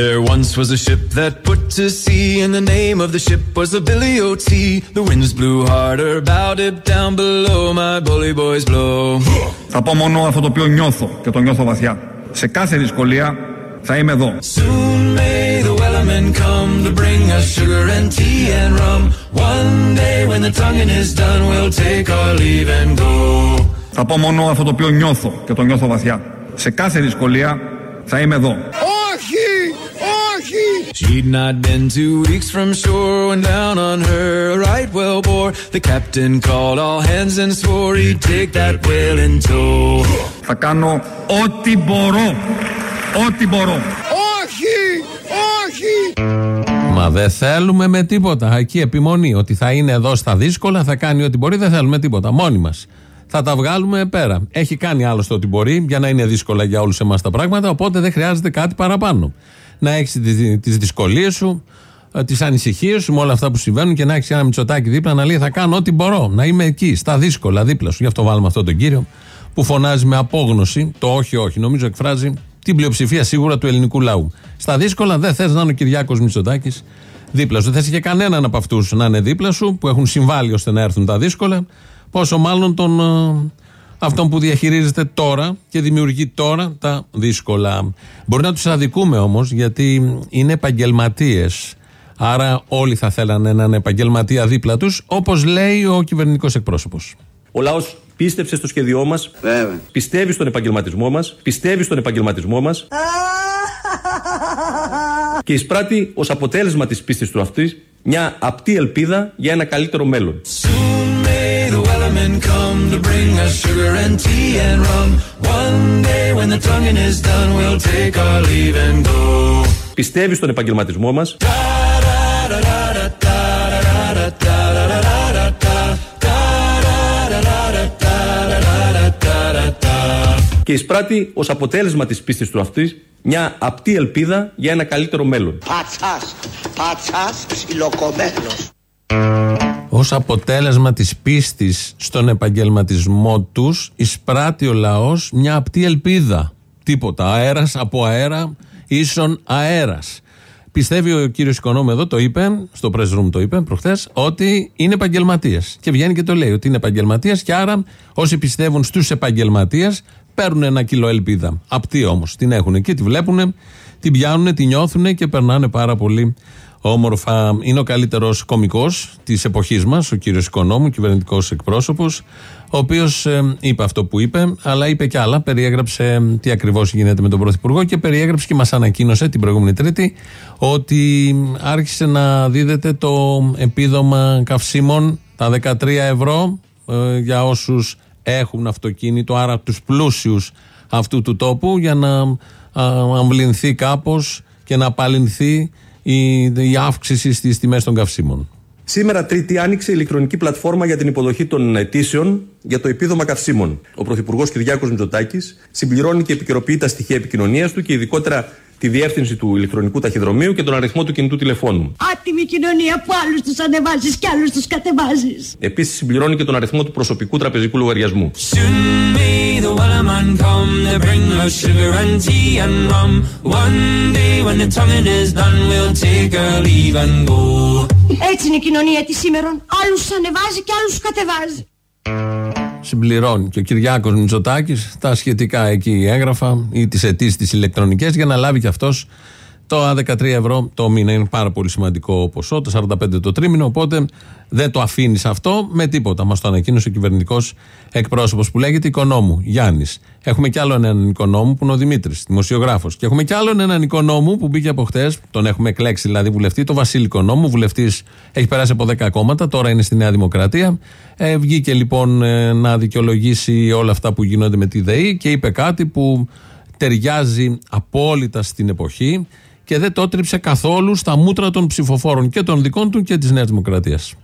There once was a ship that put to sea, and the name of the ship was the Billy O.T. The winds blew harder, bowed it down below, my bully boys blow. Θα πω μόνο αυτό το οποίο νιώθω και το νιώθω βαθιά. Σε κάθε δυσκολία θα είμαι εδώ. Soon may the wellermen come to bring us sugar and tea and rum. One day when the tonguing is done, we'll take our leave and go. Θα πω μόνο αυτό το οποίο νιώθω και το νιώθω βαθιά. Σε κάθε δυσκολία θα είμαι εδώ. Όχι! Όχι! She'd not been two weeks from shore when down on her a right well bore. The captain called all hands and swore he'd take that whale in tow. Θα κάνω ό,τι μπορώ. Ό,τι μπορώ. Όχι! Όχι! Μα δεν θέλουμε με τίποτα. Εκεί επιμονή ότι θα είναι εδώ στα δύσκολα, θα κάνει ό,τι μπορεί, δεν θέλουμε τίποτα. Μόνοι μας. Θα τα βγάλουμε πέρα. Έχει κάνει άλλωστε ό,τι μπορεί για να είναι δύσκολα για όλους εμάς τα πράγματα, οπότε δεν χρειάζεται κάτι παραπάνω. Να έχεις τις δυσκολίες σου, τις ανησυχίες σου με όλα αυτά που συμβαίνουν και να έχεις ένα μυτσοτάκι δίπλα να λέει Θα κάνω ό,τι μπορώ. Να είμαι εκεί, στα δύσκολα, δίπλα σου. Γι' αυτό βάλουμε αυτόν τον κύριο που φωνάζει με απόγνωση το όχι, όχι. Νομίζω εκφράζει την πλειοψηφία σίγουρα του ελληνικού λαού. Στα δύσκολα δεν θες να είναι ο Κυριάκος Μητσοτάκης δίπλα σου. Δεν θες και κανέναν από αυτούς να είναι δίπλα σου που έχουν συμβάλει ώστε να έρθουν τα δύσκολα. Πόσο μάλλον τον, ε, αυτόν που διαχειρίζεται τώρα και δημιουργεί τώρα τα δύσκολα. Μπορεί να τους αδικούμε όμως γιατί είναι επαγγελματίες. Άρα όλοι θα θέλανε έναν επαγγελματία δίπλα τους, όπως λέει ο κυβερνητικός εκπρόσωπος. Ο λαός πίστεψε στο σχέδιό μας, πιστεύει στον επαγγελματισμό μας, πιστεύει στον επαγγελματισμό μας και εισπράττει ως αποτέλεσμα της πίστης του αυτής μια απτή ελπίδα για ένα καλύτερο μέλλον. Soon may the wellermen come to bring us sugar and tea and rum. One day when the tonguing is done, we'll take our leave and go. Πιστεύεις στον επαγγελματισμό μας; Και εισπράττει ως αποτέλεσμα της πίστης του αυτής μια απτή ελπίδα για ένα καλύτερο μέλλον. Πατσάς! Πατσάς ψιλοκομμένος! Ω αποτέλεσμα της πίστης στον επαγγελματισμό τους, εισπράττει ο λαός μια απτή ελπίδα. Τίποτα. Αέρας από αέρα ίσον αέρας. Πιστεύει ο κύριος Οικονόμου εδώ, το είπε, στο press room το είπε προχθές, ότι είναι επαγγελματίε. Και βγαίνει και το λέει ότι είναι επαγγελματίε και άρα όσοι πιστεύουν στους επαγγελματίες παίρνουν ένα κιλό ελπίδα. Απτή όμως. Την έχουν εκεί, τη βλέπουν, την πιάνουν, την νιώθουν και περνάνε πάρα πολύ όμορφα. Είναι ο καλύτερος κωμικό της εποχής μας, ο κύριος Οικονόμου, κυβερνητικός εκπρόσωπος, ο οποίος είπε αυτό που είπε, αλλά είπε και άλλα. Περιέγραψε ε, τι ακριβώς γίνεται με τον Πρωθυπουργό και περιέγραψε και μας ανακοίνωσε την προηγούμενη Τρίτη ότι άρχισε να δίδεται το επίδομα καυσίμων, τα 13 ευρώ ε, για όσους έχουν αυτοκίνητο, άρα τους πλούσιους αυτού του τόπου για να α, αμβληνθεί κάπως και να απαλληνθεί η, η αύξηση στις τιμές των καυσίμων. Σήμερα, Τρίτη, άνοιξε η ηλεκτρονική πλατφόρμα για την υποδοχή των αιτήσεων για το επίδομα καυσίμων. Ο Πρωθυπουργός Κυριάκος Μητσοτάκης συμπληρώνει και επικαιροποιεί τα στοιχεία επικοινωνίας του και ειδικότερα τη διεύθυνση του ηλεκτρονικού ταχυδρομείου και τον αριθμό του κινητού τηλεφώνου. Άτιμη κοινωνία που άλλους τους ανεβάζεις και άλλους τους κατεβάζεις. Επίσης, συμπληρώνει και τον αριθμό του προσωπικού τραπεζικού λογαριασμού. Soon may the wellermen come to bring us sugar and tea and rum. One day when the tonguing is done, we'll take our leave and go. Έτσι είναι η κοινωνία της σήμερα. Άλλους ανεβάζει και άλλους κατεβάζει. Συμπληρώνει. Και ο Κυριάκος Μητσοτάκης τα σχετικά εκεί έγγραφα ή τις αιτήσεις τις ηλεκτρονικές για να λάβει και αυτός το 13 ευρώ το μήνα. Είναι πάρα πολύ σημαντικό ποσό, το 45 το τρίμηνο. Οπότε δεν το αφήνεις αυτό με τίποτα. Μας το ανακοίνωσε ο κυβερνητικός εκπρόσωπος που λέγεται Οικονόμου, Γιάννης. Έχουμε κι άλλον έναν Οικονόμου που είναι ο Δημήτρης, δημοσιογράφος. Και έχουμε κι άλλον έναν Οικονόμου που μπήκε από χτες, τον έχουμε εκλέξει δηλαδή βουλευτή, το Βασίλη Οικονόμου. Βουλευτής έχει περάσει από 10 κόμματα, τώρα είναι στη Νέα Δημοκρατία. Ε, βγήκε λοιπόν ε, να δικαιολογήσει όλα αυτά που γίνονται με τη ΔΕΗ και είπε κάτι που ταιριάζει απόλυτα στην εποχή και δεν το τρίψε καθόλου στα μούτρα των ψηφοφόρων και των δικών του και της Νέας Δημοκρατίας.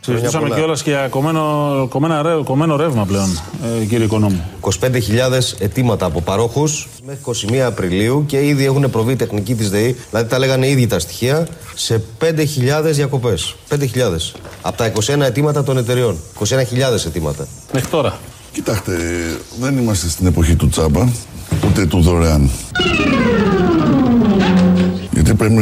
Συζητήσαμε κιόλας και για κομμένο, κομμένα ρε- κομμένο ρεύμα πλέον, ε, κύριε Οικονόμου. 25.000 αιτήματα από παρόχους μέχρι 21 Απριλίου και ήδη έχουν προβεί τεχνική της ΔΕΗ, δηλαδή τα λέγανε ήδη τα στοιχεία, σε 5.000 διακοπές. 5.000. Από τα 21 αιτήματα των εταιριών. 21.000 αιτήματα. Μέχρι τώρα. Κοιτάξτε, δεν είμαστε στην εποχή του τσάμπα, ούτε του δωρεάν.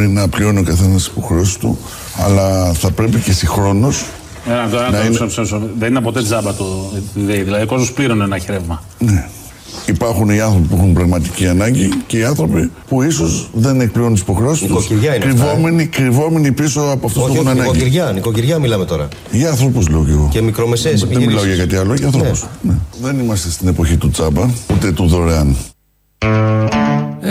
Να πληρώνει ο καθένας τις υποχρεώσεις του, αλλά θα πρέπει και συγχρόνως. Ένα, το, ένα, Να το, είναι- ψω- ψω- ψω- δεν είναι ποτέ τζάμπα το ΔΕΗ. Δηλαδή ο κόσμος πλήρωνε να έχει ρεύμα. Ναι. Υπάρχουν οι άνθρωποι που έχουν πραγματική ανάγκη και οι άνθρωποι που ίσως δεν εκπληρώνουν τις υποχρεώσεις τους. Νοικοκυριά είναι αυτά, ε. Κρυβόμενοι, κρυβόμενοι πίσω από αυτούς που Όχι, έχουν όχι, ανάγκη. νοικοκυριά, νοικοκυριά μιλάμε τώρα. Για άνθρωπου λέω και εγώ. Και μικρομεσαίες Δεν επιχειρήσεις. μιλάω για κάτι άλλο, για άνθρωπου. Ναι. Δεν είμαστε στην εποχή του τσάμπα, ούτε του δωρεάν.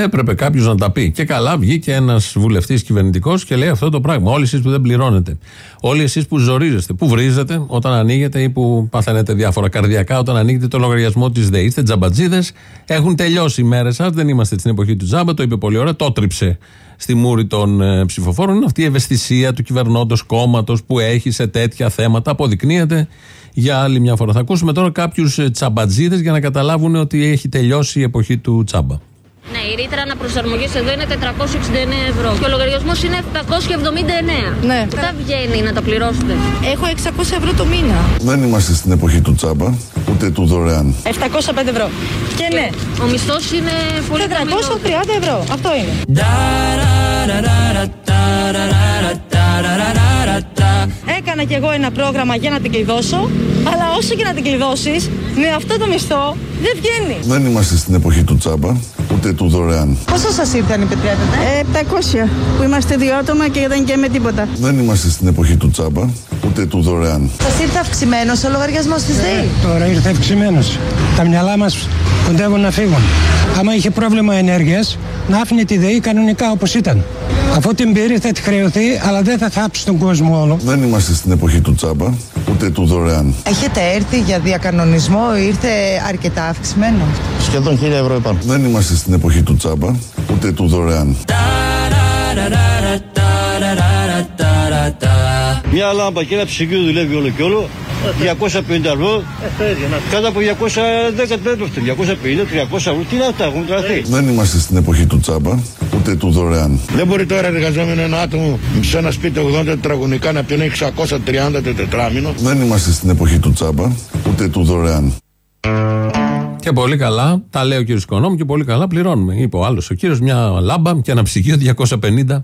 Έπρεπε κάποιος να τα πει. Και καλά βγήκε ένας βουλευτής κυβερνητικός και λέει αυτό το πράγμα. Όλοι εσείς που δεν πληρώνετε. Όλοι εσείς που ζορίζεστε, που βρίζετε όταν ανοίγετε ή που παθαίνετε διάφορα καρδιακά όταν ανοίγετε το λογαριασμό της ΔΕΗ. Είστε τζαμπατζίδες. Έχουν τελειώσει οι μέρες σας. Δεν είμαστε στην εποχή του τζάμπα. Το είπε πολύ ωραία. Το τρίψε στη μούρη των ε, ψηφοφόρων. Είναι αυτή η ευαισθησία του κυβερνώντος κόμματος που έχει σε τέτοια θέματα. Αποδεικνύεται για άλλη μια φορά. Θα ακούσουμε τώρα κάποιους τσαμπατζίδες για να καταλάβουν ότι έχει τελειώσει η εποχή του τσάμπα. Ναι, η ρήτρα αναπροσαρμογής εδώ είναι 469 ευρώ. Και ο λογαριασμός είναι 779. Ναι. Αυτά βγαίνει να τα πληρώσετε; Έχω 600 ευρώ το μήνα. Δεν είμαστε στην εποχή του τσάμπα, ούτε του δωρεάν. 705 ευρώ. Και ναι, Ο μισθός είναι πολύ 430 ευρώ. Αυτό είναι. Έκανα κι εγώ ένα πρόγραμμα για να την κλειδώσω, αλλά όσο και να την κλειδώσεις, με αυτό το μισθό δεν βγαίνει. Δεν είμαστε στην εποχή του τσάμπα, ούτε του δωρεάν; Πόσο σας ήρθε αν επιτρέπετε, 700 που είμαστε δύο άτομα και δεν και με τίποτα. Δεν είμαστε στην εποχή του τσάμπα, ούτε του δωρεάν. Σας ήρθε αυξημένος ο λογαριασμός της ΔΕΗ; Τώρα ήρθε αυξημένος. Τα μυαλά μας κοντεύουν να φύγουν. Άμα είχε πρόβλημα ενέργειας, να άφηνε τη ΔΕΗ κανονικά όπως ήταν. Αφού την πήρε, θα τη χρεωθεί, αλλά δεν θα θάψει τον κόσμο όλο. Δεν είμαστε στην εποχή του τσάμπα, ούτε του δωρεάν. Έχετε έρθει για διακανονισμό, ήρθε αρκετά αυξημένο; Σχεδόν 1000 ευρώ είπαμε. Δεν είμαστε στην εποχή του τσάμπα, ούτε του δωρεάν. Μια λάμπα και ένα ψυγείο δουλεύει όλο και όλο. 250 ευρώ. Κάτω από 210 δεν το φτάνει. 250, 300 ευρώ. Τι είναι αυτά, έχουν τραστεί. Δεν είμαστε στην εποχή του τσάμπα, ούτε του δωρεάν. Δεν μπορεί τώρα εργαζόμενο ένα άτομο σε ένα σπίτι 80 τετραγωνικά να πιάνει 630 το τετράμινο. Δεν είμαστε στην εποχή του τσάμπα, ούτε του δωρεάν. Και πολύ καλά, τα λέει ο κύριος Οικονόμου και πολύ καλά πληρώνουμε. Είπε ο άλλος ο κύριος, μια λάμπα και ένα ψυγείο 250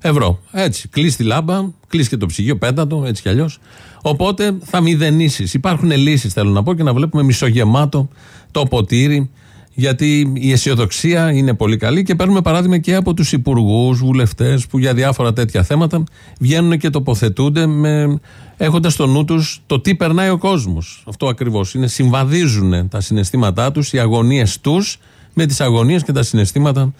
ευρώ. Έτσι, κλείσει τη λάμπα, κλείσει και το ψυγείο, πέτατο, έτσι κι αλλιώς. Οπότε θα μηδενίσεις. Υπάρχουν λύσεις, θέλω να πω, και να βλέπουμε μισογεμάτο το ποτήρι. Γιατί η αισιοδοξία είναι πολύ καλή και παίρνουμε παράδειγμα και από τους υπουργούς, βουλευτές που για διάφορα τέτοια θέματα βγαίνουν και τοποθετούνται με, έχοντας στο νου τους το τι περνάει ο κόσμος. Αυτό ακριβώς είναι. Συμβαδίζουν τα συναισθήματά τους, οι αγωνίες τους με τις αγωνίες και τα συναισθήματα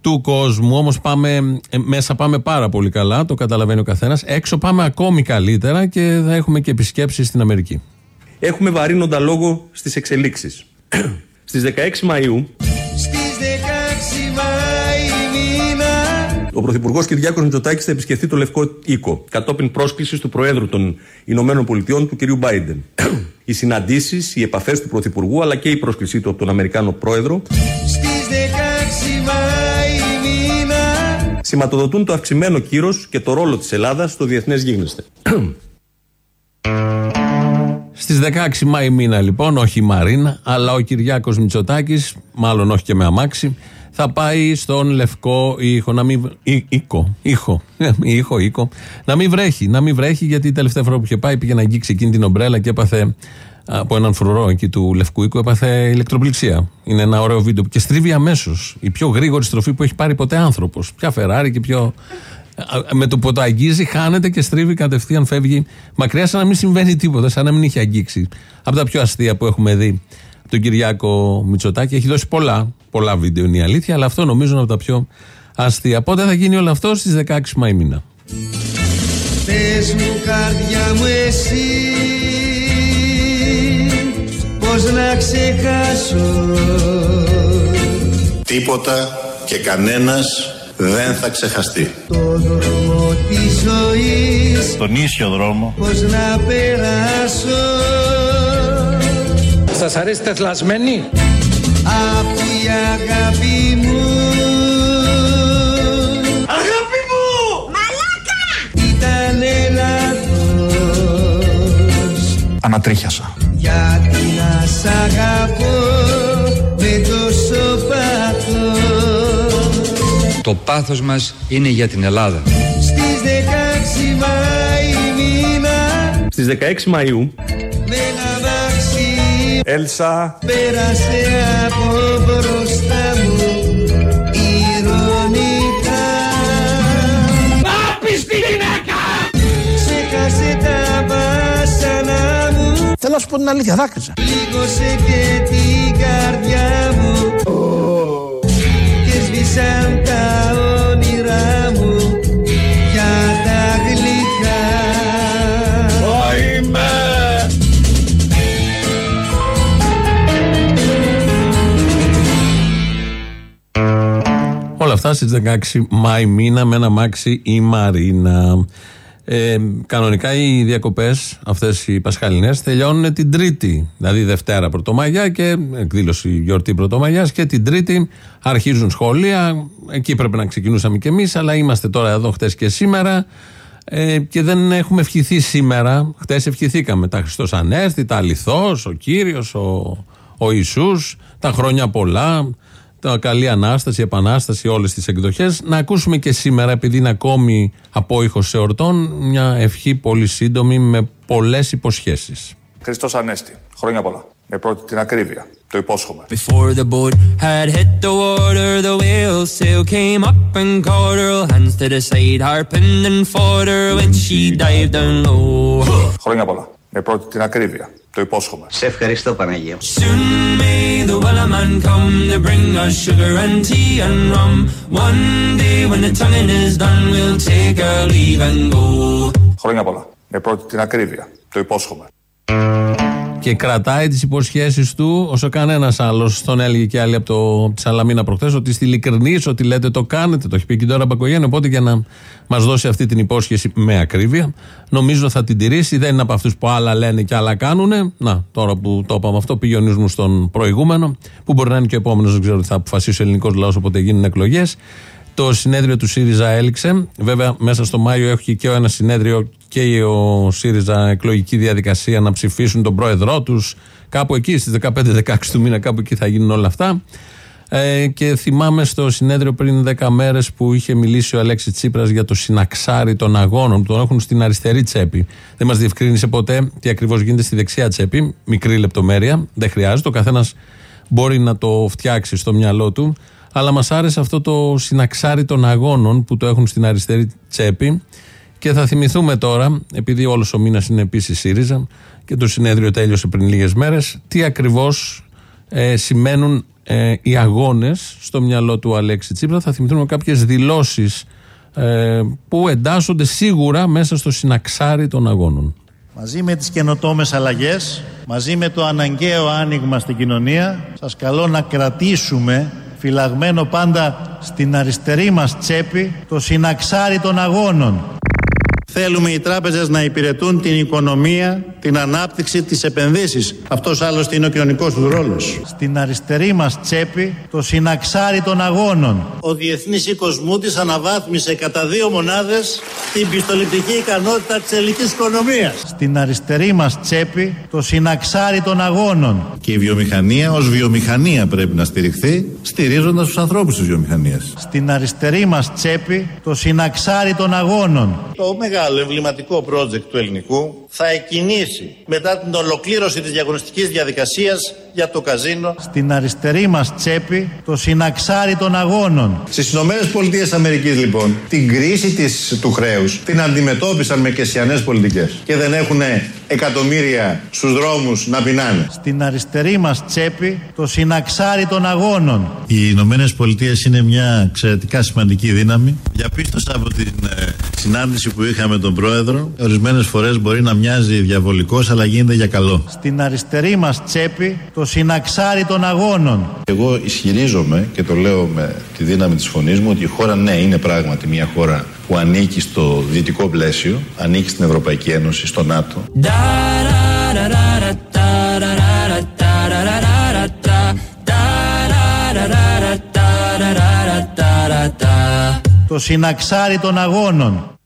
του κόσμου. Όμως πάμε, ε, μέσα πάμε πάρα πολύ καλά, το καταλαβαίνει ο καθένας. Έξω πάμε ακόμη καλύτερα και θα έχουμε και επισκέψεις στην Αμερική. Έχουμε βαρύνοντα λόγο στις εξελίξεις. Στις 16 Μαΐου Στις 16 Μάη μήνα ο Πρωθυπουργός Κυριάκος Μητσοτάκης θα επισκεφθεί το Λευκό Οίκο κατόπιν πρόσκλησης του Προέδρου των Ηνωμένων Πολιτειών του κ. Μπάιντεν. Οι συναντήσεις, οι επαφές του Πρωθυπουργού αλλά και η πρόσκλησή του από τον Αμερικάνο Πρόεδρο Στις 16 Μάη μήνα σηματοδοτούν το αυξημένο κύρος και το ρόλο της Ελλάδας στο διεθνές γίγνεσθε. Στις 16 Μάη μήνα λοιπόν, όχι η Μαρίνα, αλλά ο Κυριάκος Μητσοτάκης, μάλλον όχι και με αμάξι, θα πάει στον Λευκό ήχο, να μην. β- Ή- Οίκο, ήχο, ήχο, οίκο. Να μην βρέχει, να μην βρέχει, γιατί η τελευταία φορά που είχε πάει πήγε να αγγίξει εκείνη την ομπρέλα και έπαθε από έναν φρουρό εκεί του Λευκού οίκου, έπαθε ηλεκτροπληξία. Είναι ένα ωραίο βίντεο και στρίβει αμέσως. Η πιο γρήγορη στροφή που έχει πάρει ποτέ άνθρωπος. Ποια Φεράρι και πιο. Α, Με το που το αγγίζει, χάνεται και στρίβει κατευθείαν, φεύγει μακριά, σαν να μην συμβαίνει τίποτα, σαν να μην είχε αγγίξει. Από τα πιο αστεία που έχουμε δει από τον Κυριάκο Μητσοτάκη. Έχει δώσει πολλά, πολλά βίντεο είναι η αλήθεια, αλλά αυτό νομίζω είναι από τα πιο αστεία. Πότε θα γίνει όλο αυτό στις 16 Μαη μήνα. Πες μου καρδιά μου εσύ Πώς να ξεχάσω; Τίποτα και κανένας δεν θα ξεχαστεί. Το δρόμο της ζωής Τον ίσιο δρόμο Πώς να περάσω Σας αρέσει τεθλασμένη; Αφού η αγάπη μου Αγάπη μου! Μαλάκα! Ήταν λάθος Ανατρίχιασα. Γιατί να σ' αγαπώ; Το πάθος μας είναι για την Ελλάδα. Στις 16 Μάη μήνα Στις 16 Μαΐου με ένα αμάξι Έλσα πέρασε από μπροστά μου ηρωνικά Άπιστη γυναίκα! Ξέχασε τα βάσανα μου Θέλω να σου πω την αλήθεια, δάκρυσα. Λίγωσε και την καρδιά μου στις 16 Μάη μήνα με ένα μάξι η Μαρίνα. Ε, κανονικά οι διακοπές αυτές οι πασχαλινές τελειώνουν την Τρίτη, δηλαδή Δευτέρα Πρωτομαγιά και εκδήλωση γιορτή Πρωτομαγιάς και την Τρίτη αρχίζουν σχολεία. Εκεί πρέπει να ξεκινούσαμε κι εμείς, αλλά είμαστε τώρα εδώ χτες και σήμερα ε, και δεν έχουμε ευχηθεί σήμερα. Χτες ευχηθήκαμε τα Χριστός Ανέστη, τα Αληθώς, ο Κύριος, ο, ο Ιησούς, τα χρόνια πολλά, τα καλή Ανάσταση, Επανάσταση, όλες τις εκδοχές. Να ακούσουμε και σήμερα, επειδή είναι ακόμη απόϊχος εορτών, μια ευχή πολύ σύντομη με πολλές υποσχέσεις. Χριστός Ανέστη. Χρόνια πολλά. Με πρώτη την ακρίβεια. Το υπόσχομαι. Before the boat had hit the water, the whale sail came up and caught her. Hands to the side, harping and fought her when she dived down low. Χρόνια πολλά. Με πρώτη την ακρίβεια. Το υπόσχομαι. Σε ευχαριστώ Παναγία. Soon may the wellerman come to bring us sugar and tea and rum. One day when the tonguing is done, we'll take our leave and go. Χρόνια πολλά. Με πρώτη την ακρίβεια. Το υπόσχομαι. Και κρατάει τις υποσχέσεις του όσο κανένας άλλος. Τον έλεγε και άλλοι από, το, από τη Σαλαμίνα προχθές ότι στη ειλικρινής, ότι λέτε το κάνετε. Το έχει πει και τώρα Μπακογέννη. Οπότε για να μας δώσει αυτή την υπόσχεση με ακρίβεια, νομίζω θα την τηρήσει. Δεν είναι από αυτούς που άλλα λένε και άλλα κάνουν. Να, τώρα που το είπαμε αυτό, πήγε ο νους μου στον προηγούμενο, που μπορεί να είναι και ο επόμενος, δεν ξέρω τι θα αποφασίσει ο ελληνικός λαός όποτε γίνουν εκλογές. Το συνέδριο του ΣΥΡΙΖΑ έληξε. Βέβαια, μέσα στο Μάιο έχει και ένα συνέδριο και ο ΣΥΡΙΖΑ εκλογική διαδικασία να ψηφίσουν τον πρόεδρό τους. Κάπου εκεί στις 15-16 του μήνα, κάπου εκεί θα γίνουν όλα αυτά. Ε, και θυμάμαι στο συνέδριο πριν 10 μέρες που είχε μιλήσει ο Αλέξης Τσίπρας για το συναξάρι των αγώνων. Τον έχουν στην αριστερή τσέπη. Δεν μας διευκρίνησε ποτέ τι ακριβώς γίνεται στη δεξιά τσέπη. Μικρή λεπτομέρεια. Δεν χρειάζεται. Ο καθένας μπορεί να το φτιάξει στο μυαλό του. Αλλά μας άρεσε αυτό το συναξάρι των αγώνων που το έχουν στην αριστερή τσέπη. Και θα θυμηθούμε τώρα, επειδή όλος ο μήνας είναι επίσης ΣΥΡΙΖΑ και το συνέδριο τέλειωσε πριν λίγες μέρες, τι ακριβώς ε, σημαίνουν ε, οι αγώνες στο μυαλό του Αλέξη Τσίπρα. Θα θυμηθούμε κάποιες δηλώσεις ε, που εντάσσονται σίγουρα μέσα στο συναξάρι των αγώνων. Μαζί με τις καινοτόμες αλλαγές, μαζί με το αναγκαίο άνοιγμα στην κοινωνία, σας καλώ να κρατήσουμε φυλαγμένο πάντα στην αριστερή μας τσέπη το συναξάρι των αγώνων. Θέλουμε οι τράπεζες να υπηρετούν την οικονομία, την ανάπτυξη, τις επενδύσεις. Αυτός άλλωστε είναι ο κοινωνικός τους ρόλος. Στην αριστερή μας τσέπη το συναξάρι των αγώνων. Ο Διεθνής Οίκος Μούτης αναβάθμισε κατά δύο μονάδες την πιστοληπτική ικανότητα της ελληνικής οικονομίας. Στην αριστερή μας τσέπη το συναξάρι των αγώνων. Και η βιομηχανία ως βιομηχανία πρέπει να στηριχθεί, στηρίζοντας τους ανθρώπους της βιομηχανίας. Στην αριστερή μας τσέπη το συναξάρι των αγώνων. Το μεγάλο εμβληματικό project του ελληνικού θα εκκινήσει μετά την ολοκλήρωση της διαγωνιστικής διαδικασίας για το καζίνο. Στην αριστερή μας τσέπη το συναξάρι των αγώνων. Στις Ηνωμένες Πολιτείες Αμερικής λοιπόν την κρίση της, του χρέους την αντιμετώπισαν με κεσιανές πολιτικές και δεν έχουν εκατομμύρια στους δρόμους να πεινάνε. Στην αριστερή μας τσέπη το συναξάρι των αγώνων. Οι Ηνωμένες Πολιτείες είναι μια εξαιρετικά σημαντική δύναμη. Διαπίστωσα από την ε, συνάντηση που είχαμε με τον Πρόεδρο, ορισμένες φορές μπορεί να μοιάζει διαβολικός αλλά γίνεται για καλό. Στην αριστερή μας τσέπη το συναξάρι των αγώνων. Εγώ ισχυρίζομαι και το λέω με τη δύναμη της φωνής μου ότι η χώρα ναι είναι πράγματι μια χώρα που ανήκει στο δυτικό πλαίσιο, ανήκει στην Ευρωπαϊκή Ένωση, στο ΝΑΤΟ. Το συναξάρι των αγώνων.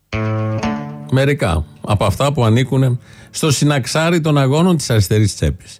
Μερικά από αυτά που ανήκουν στο συναξάρι των αγώνων της αριστερής τσέπης.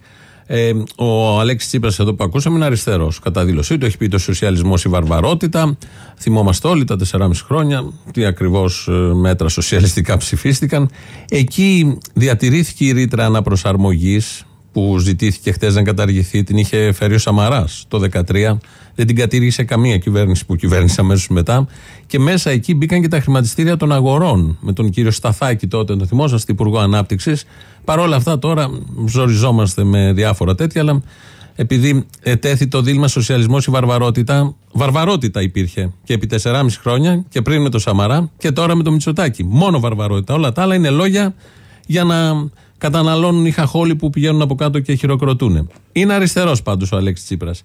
Ε, ο Αλέξης Τσίπρας, εδώ που ακούσαμε, είναι αριστερός. Κατά δήλωσή του, έχει πει το σοσιαλισμός η βαρβαρότητα. Θυμόμαστε όλοι τα 4,5 χρόνια τι ακριβώς μέτρα σοσιαλιστικά ψηφίστηκαν. Εκεί διατηρήθηκε η ρήτρα αναπροσαρμογής που ζητήθηκε χθε να καταργηθεί. Την είχε φέρει ο Σαμαράς το 2013. Δεν την κατήργησε καμία κυβέρνηση που κυβέρνησε αμέσως μετά. Και μέσα εκεί μπήκαν και τα χρηματιστήρια των αγορών. Με τον κύριο Σταθάκη τότε, τον θυμόσαστε, Υπουργό Ανάπτυξης. Παρ' όλα αυτά τώρα ζοριζόμαστε με διάφορα τέτοια, αλλά επειδή ετέθη το δίλημα σοσιαλισμός η βαρβαρότητα, βαρβαρότητα υπήρχε και επί 4,5 χρόνια και πριν με το Σαμαρά και τώρα με το Μητσοτάκη. Μόνο βαρβαρότητα. Όλα τα άλλα είναι λόγια για να καταναλώνουν οι χαχόλοι που πηγαίνουν από κάτω και χειροκροτούν. Είναι αριστερός πάντως ο Αλέξης Τσίπρας.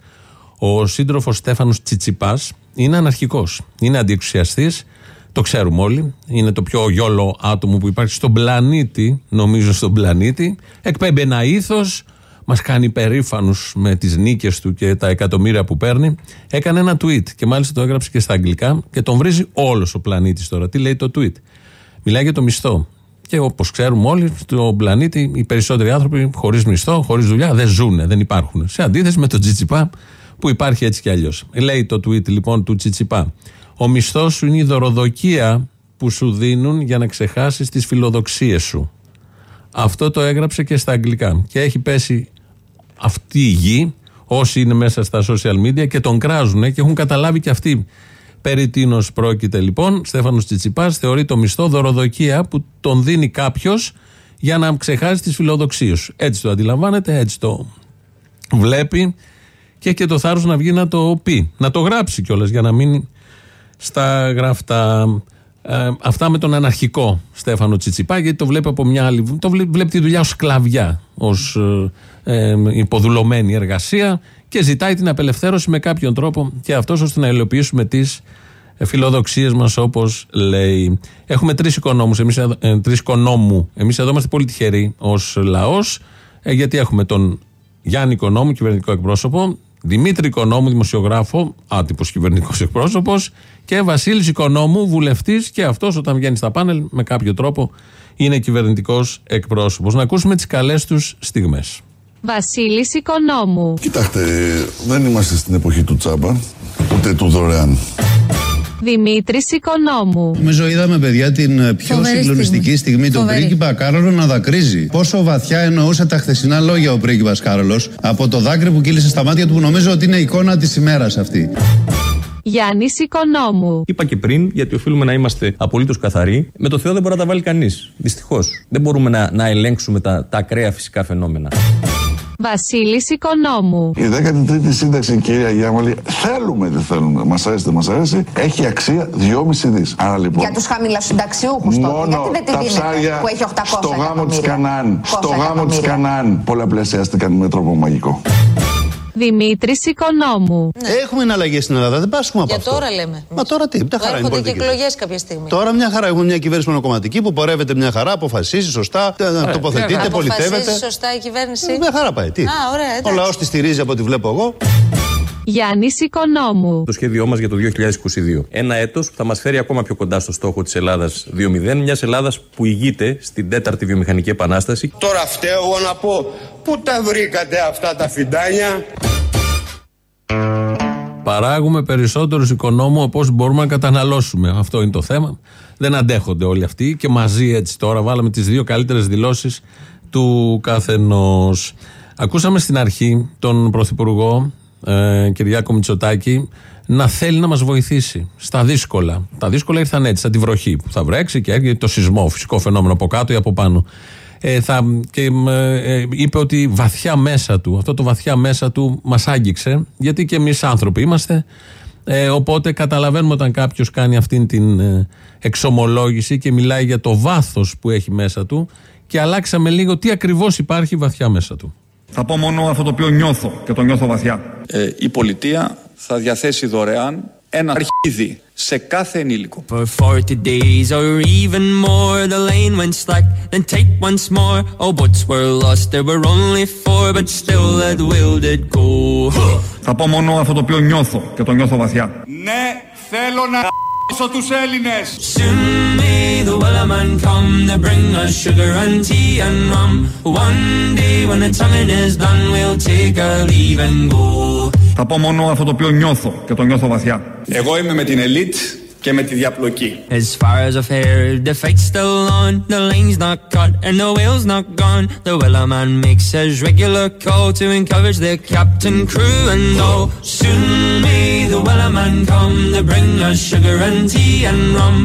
Ο σύντροφος Στέφανος Τσιτσιπάς είναι αναρχικός. Είναι αντιεξουσιαστή. Το ξέρουμε όλοι. Είναι το πιο γιόλο άτομο που υπάρχει στον πλανήτη, νομίζω στον πλανήτη. Εκπέμπει ένα ήθος. Μας κάνει περήφανους με τις νίκες του και τα εκατομμύρια που παίρνει. Έκανε ένα tweet και μάλιστα το έγραψε και στα αγγλικά και τον βρίζει όλος ο πλανήτης τώρα. Τι λέει το tweet; Μιλάει για το μισθό. Και όπως ξέρουμε όλοι, στον πλανήτη οι περισσότεροι άνθρωποι χωρίς μισθό, χωρίς δουλειά δεν ζουν, δεν υπάρχουν. Σε αντίθεση με τον Τσιτσιπά που υπάρχει έτσι κι αλλιώς. Λέει το tweet λοιπόν του Τσιτσιπά. Ο μισθός σου είναι η δωροδοκία που σου δίνουν για να ξεχάσεις τις φιλοδοξίες σου. Αυτό το έγραψε και στα αγγλικά. Και έχει πέσει αυτή η γη, όσοι είναι μέσα στα social media και τον κράζουν και έχουν καταλάβει και αυτοί Περί τίνος πρόκειται λοιπόν. Στέφανος Τσιτσιπάς θεωρεί το μισθό δωροδοκία που τον δίνει κάποιος για να ξεχάσει τις φιλοδοξίες σου. Έτσι το αντιλαμβάνεται, έτσι το βλέπει και έχει και το θάρρος να βγει να το πει. Να το γράψει κιόλας για να μείνει στα γραφτά. Ε, αυτά με τον αναρχικό Στέφανο Τσιτσιπά, γιατί το βλέπει από μια άλλη. Το βλέπει, βλέπει τη δουλειά ως σκλαβιά, ως ε, ε, υποδουλωμένη εργασία και ζητάει την απελευθέρωση με κάποιον τρόπο και αυτός ώστε να υλοποιήσουμε τις φιλοδοξίες μας, όπως λέει. Έχουμε τρεις οικονόμους. Εμείς ε, τρεις οικονόμου. Εμείς εδώ είμαστε πολύ τυχεροί ως λαός, ε, γιατί έχουμε τον Γιάννη Οικονόμου, κυβερνητικό εκπρόσωπο, Δημήτρη Οικονόμου, δημοσιογράφο, άτυπος κυβερνητικός εκπρόσωπος, και Βασίλης Οικονόμου, βουλευτής, και αυτός όταν βγαίνει στα πάνελ με κάποιο τρόπο είναι κυβερνητικός εκπρόσωπος. Να ακούσουμε τις καλές τους στιγμές. Βασίλη Οικονόμου. Κοιτάξτε, δεν είμαστε στην εποχή του τσάμπα, ούτε του δωρεάν. Δημήτρη Οικονόμου. Νομίζω είδαμε, παιδιά, την πιο Φοβερή συγκλονιστική στιγμή, στιγμή τον πρίγκιπα Κάρολο να δακρύζει. Πόσο βαθιά εννοούσε τα χθεσινά λόγια ο πρίγκιπας Κάρολος από το δάκρυ που κύλησε στα μάτια του, που νομίζω ότι είναι εικόνα της ημέρας αυτή. Γιάννη Οικονόμου. Είπα και πριν, γιατί οφείλουμε να είμαστε απολύτως καθαροί. Με το Θεό δεν μπορεί να τα βάλει κανείς. Δυστυχώς. Δεν μπορούμε να, να ελέγξουμε τα, τα ακραία φυσικά φαινόμενα. Βασίλης Οικονόμου. Η 13η σύνταξη, κυρία Γιάμαλη, θέλουμε δεν θέλουμε, μας αρέσει δεν μας αρέσει, έχει αξία 2,5 δις. Άρα λοιπόν. Για τους χαμηλασυνταξιούχου τότε. Γιατί δεν τη τα ψάρια που έχει 800 στο γάμο της Κανάν. Στο γάμο της Κανάν πολλαπλασιάστηκαν με τρόπο μαγικό. Δημήτρης Οικονόμου. Ναι. Έχουμε εναλλαγές στην Ελλάδα, δεν πάσχουμε από Για αυτό. τώρα λέμε. Μα τώρα τι, μια χαρά είναι και εκλογές κάποια στιγμή. Τώρα μια χαρά έχουμε μια κυβέρνηση μονοκομματική που πορεύεται μια χαρά, αποφασίζει σωστά, ωραία. τοποθετείται, πολιτεύεται. Αποφασίζει σωστά η κυβέρνηση. Μια χαρά πάει. Τι. Α, ωραία, Ο λαός τη στηρίζει από ό,τι βλέπω εγώ. Γιάννης Οικονόμου. Το σχέδιό μας για το 2022. Ένα έτος που θα μας φέρει ακόμα πιο κοντά στο στόχο της Ελλάδας 2.0, μιας Ελλάδας που ηγείται στην τέταρτη βιομηχανική επανάσταση. Τώρα φταίω εγώ να πω, πού τα βρήκατε αυτά τα φιντάνια; Παράγουμε περισσότερους οικονόμου από όσους μπορούμε να καταναλώσουμε. Αυτό είναι το θέμα. Δεν αντέχονται όλοι αυτοί και μαζί έτσι τώρα βάλαμε τις δύο καλύτερες δηλώσεις του καθενός. Ακούσαμε στην αρχή τον Πρωθυπουργό ε, Κυριάκο Μητσοτάκη να θέλει να μας βοηθήσει στα δύσκολα. Τα δύσκολα ήρθαν έτσι, σαν τη βροχή που θα βρέξει και έρχεται το σεισμό, φυσικό φαινόμενο από κάτω ή από πάνω. Ε, θα, και ε, είπε ότι βαθιά μέσα του, αυτό το βαθιά μέσα του μας άγγιξε, γιατί και εμείς άνθρωποι είμαστε, ε, οπότε καταλαβαίνουμε όταν κάποιος κάνει αυτήν την ε, εξομολόγηση και μιλάει για το βάθος που έχει μέσα του και αλλάξαμε λίγο τι ακριβώς υπάρχει βαθιά μέσα του. Θα πω μόνο αυτό το οποίο νιώθω και το νιώθω βαθιά. Ε, η πολιτεία θα διαθέσει δωρεάν ένα αρχίδι σε κάθε ενήλικο. For 40 days or even more the lane went slack then take once more oh boats were lost there were only four but still that will did go Θα πω μόνο αυτό το οποίο νιώθω και το νιώθω βαθιά. Ναι, θέλω να τους Έλληνες. Soon may the wellerman come to bring us sugar and tea and rum. One day when the tonguing is done, we'll take our leave and go. Θα πω μόνο αυτό το οποίο νιώθω και το νιώθω βαθιά. Εγώ είμαι με την ελίτ και με τη διαπλοκή. As far as I've heard, the fight's still on. The line's not cut and the whale's not gone. The wellerman makes his regular call to encourage the captain, crew, and all. Soon may the wellerman come to bring us sugar and tea and rum.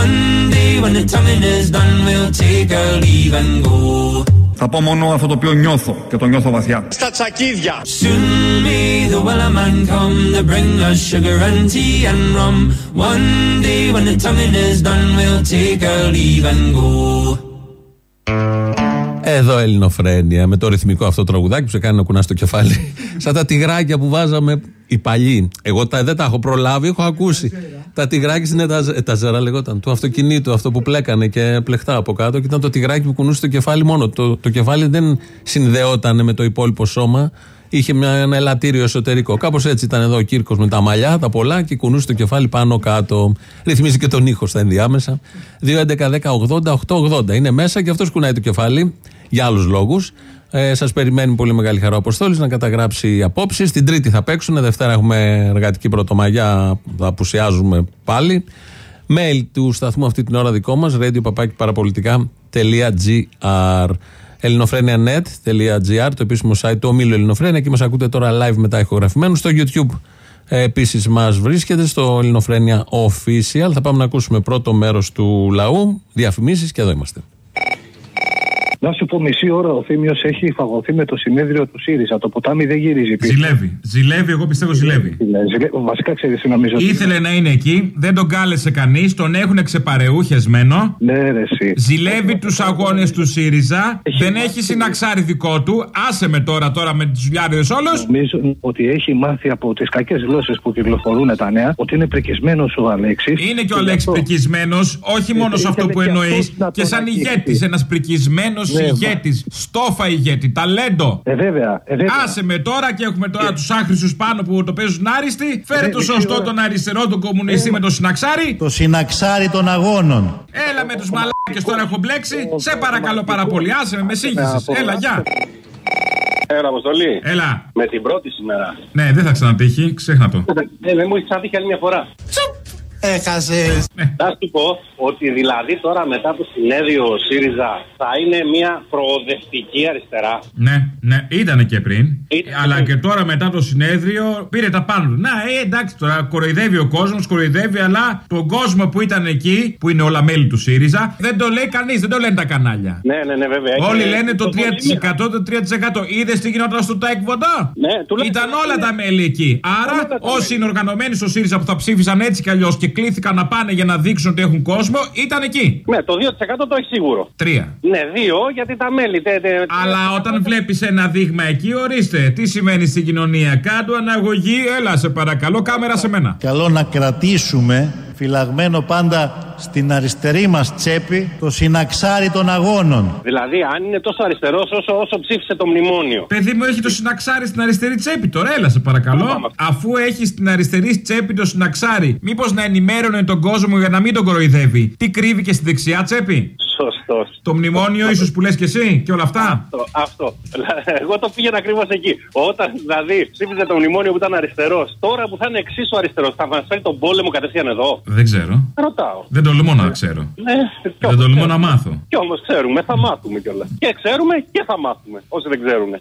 One day when the tonguing is done, we'll take our leave and go. Θα πω μόνο αυτό το οποίο νιώθω και το νιώθω βαθιά. Στα τσακίδια. Soon may the wellerman come to bring us sugar and tea and rum. One day when the tonguing is done, we'll take our leave and go. Εδώ Ελληνοφρένια με το ρυθμικό αυτό τραγουδάκι που σε κάνει να κουνάς το κεφάλι. Σαν τα τυγράκια που βάζαμε οι παλιοί. Εγώ τα, δεν τα έχω προλάβει, έχω ακούσει. τα τυγράκια στην εταζ, εταζέρα λεγόταν. Του αυτοκινήτου, αυτό που πλέκανε και πλεχτά από κάτω. Και ήταν το τυγράκι που κουνούσε το κεφάλι μόνο. Το, το κεφάλι δεν συνδεόταν με το υπόλοιπο σώμα. Είχε μια, ένα ελαττήριο εσωτερικό. Κάπως έτσι ήταν εδώ ο Κύρκος με τα μαλλιά, τα πολλά και κουνούσε το κεφάλι πάνω κάτω. Ρυθμίζει και τον ήχο στα ενδιάμεσα. 2.11.10.80.880. Είναι μέσα και αυτός κουνάει το κεφάλι για άλλους λόγους. Ε, Σας περιμένει πολύ μεγάλη χαρά ο Αποστόλης να καταγράψει απόψεις. Την Τρίτη θα παίξουν. Δευτέρα έχουμε εργατική πρωτομαγιά. Θα απουσιάζουμε πάλι. Mail του σταθμού αυτή την ώρα δικό μας. radio.papakiparapolitica.gr ελληνοφρένια.net.gr Το επίσημο site του ομίλου Ελληνοφρένια. Και μας ακούτε τώρα live μετά ηχογραφημένους στο YouTube. Ε, Επίσης μας βρίσκεται στο Ελληνοφρένια Official. Θα πάμε να ακούσουμε πρώτο μέρος του λαού. Διαφημίσεις και εδώ είμαστε. Να σου πω μισή ώρα ο Θήμιος έχει φαγωθεί με το συνέδριο του ΣΥΡΙΖΑ. Το ποτάμι δεν γυρίζει πίσω. Ζηλεύει. Ζηλεύει, εγώ πιστεύω ζηλεύει. Ζηλε- Βασικά ξέρεις τι νομίζω. ότι- Ήθελε να είναι εκεί, δεν τον κάλεσε κανείς, τον έχουν ξεπαρεούχεσμένο. Ναι, ρε, εσύ. Ζηλεύει τους αγώνες του ΣΥΡΙΖΑ, δεν έχει συναξάρι δικό του. Άσε με τώρα, τώρα με του δουλειάριδε όλου. Νομίζω ότι έχει μάθει από τις κακές γλώσσες που κυκλοφορούν τα νέα ότι είναι πρικισμένος ο Αλέξης. Είναι και ο Αλέξης πρικισμένος, όχι μόνος σε αυτό που εννοείς, και σαν ηγέτης. Ένας πρικισμένος Ναι, ηγέτης. Στόφα ηγέτη, ταλέντο. Ε, βέβαια, ε, βέβαια. Άσε με τώρα και έχουμε τώρα τους άχρηστους πάνω που το παίζουν άριστοι. Φέρε Ε, το μισή σωστό ώρα. τον αριστερό, τον κομμουνιστή με το συναξάρι. Το συναξάρι των αγώνων. Έλα με τους μαλάκες τώρα έχω μπλέξει. Σε παρακαλώ πάρα πολύ, άσε με, με σύγχυσες. Έλα, γεια. Έλα, Αποστολή. Έλα. Με την πρώτη σήμερα. Ναι, δεν θα ξανατύχει, ξέχνα το. Ε, δεν μου έχει ξανατύχει άλλη μια φορά. Έχασες. Θα σου πω ότι δηλαδή τώρα μετά το συνέδριο ΣΥΡΙΖΑ θα είναι μια προοδευτική αριστερά. Ναι, ναι, ήταν και πριν. Ήταν αλλά πριν. και τώρα μετά το συνέδριο πήρε τα πάνω του. Να, ε, εντάξει τώρα, κοροϊδεύει ο κόσμος, κοροϊδεύει, αλλά τον κόσμο που ήταν εκεί, που είναι όλα μέλη του ΣΥΡΙΖΑ, δεν το λέει κανείς, δεν το λένε τα κανάλια. Ναι, ναι, ναι, βέβαια. Όλοι Έχει- λένε το 3%, το 3%. Είδες τι γινόταν στο ΤΑΕΚ Βοντά. Ναι, του λένε- Ήταν όλα τα μέλη εκεί. Άρα, όσοι είναι οργανωμένοι στο ΣΥΡΙΖΑ που θα ψήφισαν έτσι κι αλλιώς και κλήθηκαν να πάνε για να δείξουν ότι έχουν κόσμο, ήταν εκεί. Ναι, το 2% το έχει σίγουρο. Τρία. Ναι, δύο γιατί τα μέλη. Τε, τε, Αλλά όταν βλέπεις ένα δείγμα εκεί, ορίστε, τι σημαίνει στην κοινωνία. Κάντου αναγωγή, έλα σε παρακαλώ, κάμερα σε μένα. Καλό να κρατήσουμε φυλαγμένο πάντα στην αριστερή μας τσέπη το συναξάρι των αγώνων. Δηλαδή, αν είναι τόσο αριστερός όσο, όσο ψήφισε το μνημόνιο. Παιδί μου έχει το συναξάρι στην αριστερή τσέπη. Τώρα έλα σε παρακαλώ. Αφού έχει στην αριστερή τσέπη το συναξάρι, μήπως να ενημέρωνε τον κόσμο για να μην τον κοροϊδεύει. Τι κρύβει και στη δεξιά τσέπη; Σωστός. Το μνημόνιο, ίσως που λες και εσύ και όλα αυτά; Αυτό, αυτό. Εγώ το πήγαινα ακριβώς εκεί. Όταν δηλαδή ψήφιζε το μνημόνιο που ήταν αριστερός, τώρα που θα είναι εξίσου αριστερός, θα μας φέρει τον πόλεμο κατευθείαν εδώ. Δεν ξέρω. Ρωτάω. Δεν τολμώ να ξέρω. Ναι, κι Δεν όμως τολμώ ξέρουμε; να μάθω. Κι όμως ξέρουμε, θα μάθουμε κιόλας. Και ξέρουμε και θα μάθουμε. Όσοι δεν ξέρουν.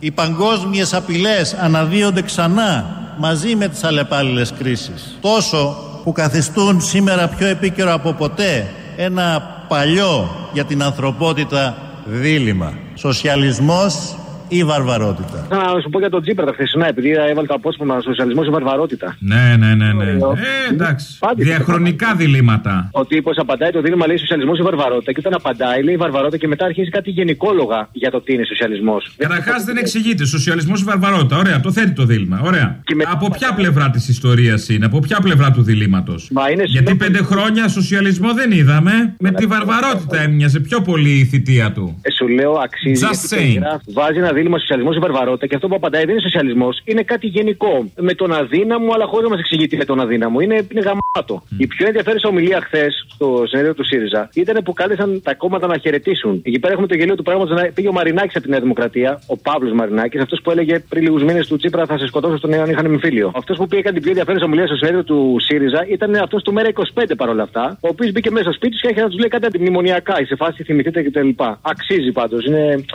Οι παγκόσμιες απειλές αναδύονται ξανά μαζί με τις αλλεπάλληλες κρίσεις. Τόσο που καθιστούν σήμερα πιο επίκαιρο από ποτέ ένα παλιό για την ανθρωπότητα δίλημα. Σοσιαλισμός ή βαρβαρότητα. Να σου πω για τον Τζίπρα τα χθεσινά, επειδή έβαλε το απόσπασμα σοσιαλισμό ή βαρβαρότητα. Ναι, ναι, ναι, ναι. Ε, εντάξει. Διαχρονικά διλήμματα. Ο τύπος απαντάει το δίλημα λέει σοσιαλισμός ή βαρβαρότητα. Και όταν απαντάει λέει βαρβαρότητα και μετά αρχίζει κάτι γενικόλογα για το τι είναι σοσιαλισμός. Καταρχάς δεν εξηγείται. Σοσιαλισμός ή βαρβαρότητα. Ωραία, το θέτει το δίλημα. Ωραία. Από ποια πλευρά της ιστορίας είναι, από ποια πλευρά του διλήμματος; Γιατί πέντε χρόνια σοσιαλισμό δεν είδαμε. Με τη βαρβαρότητα έμοιαζε πιο πολύ η θητεία του. Ε, σου λέω αξίζει. Just γιατί saying. περιγράφει- Βάζει ένα δίλημα φίλη μα σοσιαλισμός η βαρβαρότητα και αυτό που απαντάει δεν είναι σοσιαλισμός, είναι κάτι γενικό. Με τον αδύναμο, αλλά χωρίς να μας εξηγεί τι με τον αδύναμο. Είναι, είναι γαμάτο. Η πιο ενδιαφέρουσα ομιλία χθες στο συνέδριο του ΣΥΡΙΖΑ ήταν που κάλεσαν τα κόμματα να χαιρετήσουν. Εκεί πέρα έχουμε το γελίο του πράγματος να πήγε ο Μαρινάκης από τη Νέα Δημοκρατία, ο Παύλος Μαρινάκης, αυτός που έλεγε πριν λίγους μήνες του Τσίπρα θα σε σκοτώσω στον αν είχαν εμφύλιο. Αυτός που πήγε έκανε την πιο ενδιαφέρουσα ομιλία στο συνέδριο του ΣΥΡΙΖΑ ήταν αυτός του Μέρα 25 παρόλα αυτά, ο οποίος μπήκε μέσα στο σπίτι του και άρχισε να τους λέει κάτι αντιμνημονιακά, σε φάση θυμηθείτε κτλ. Αξίζει πάντως.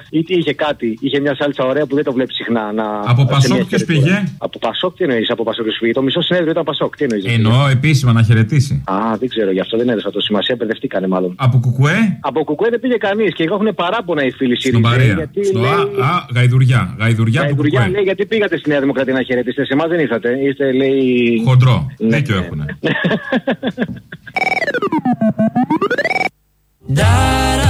Είχε κάτι, είχε μια σάλτσα ωραία που δεν το βλέπεις συχνά. Να, από Πασόκ ποιος πήγε; Από Πασόκ τι εννοείς, από Πασόκ πήγε; Το μισό συνέδριο ήταν Πασόκ. Τι εννοείς. Εννοώ επίσημα να χαιρετήσει. Α, δεν ξέρω, γι' αυτό δεν έδωσα το σημασία, μπερδευτήκανε μάλλον. Από Κουκουέ; Από Κουκουέ δεν πήγε κανείς και έχουν παράπονα οι φίλοι Στον Παρία. Στο λέει... Α, α, γαϊδουριά. Γαϊδουριά, γαϊδουριά λέει γιατί πήγατε στη Νέα Δημοκρατία να χαιρετήσετε. Σε εμάς δεν ήρθατε. Είστε λέει. Χοντρό. Ναι, Δίκιο ναι. έχουν.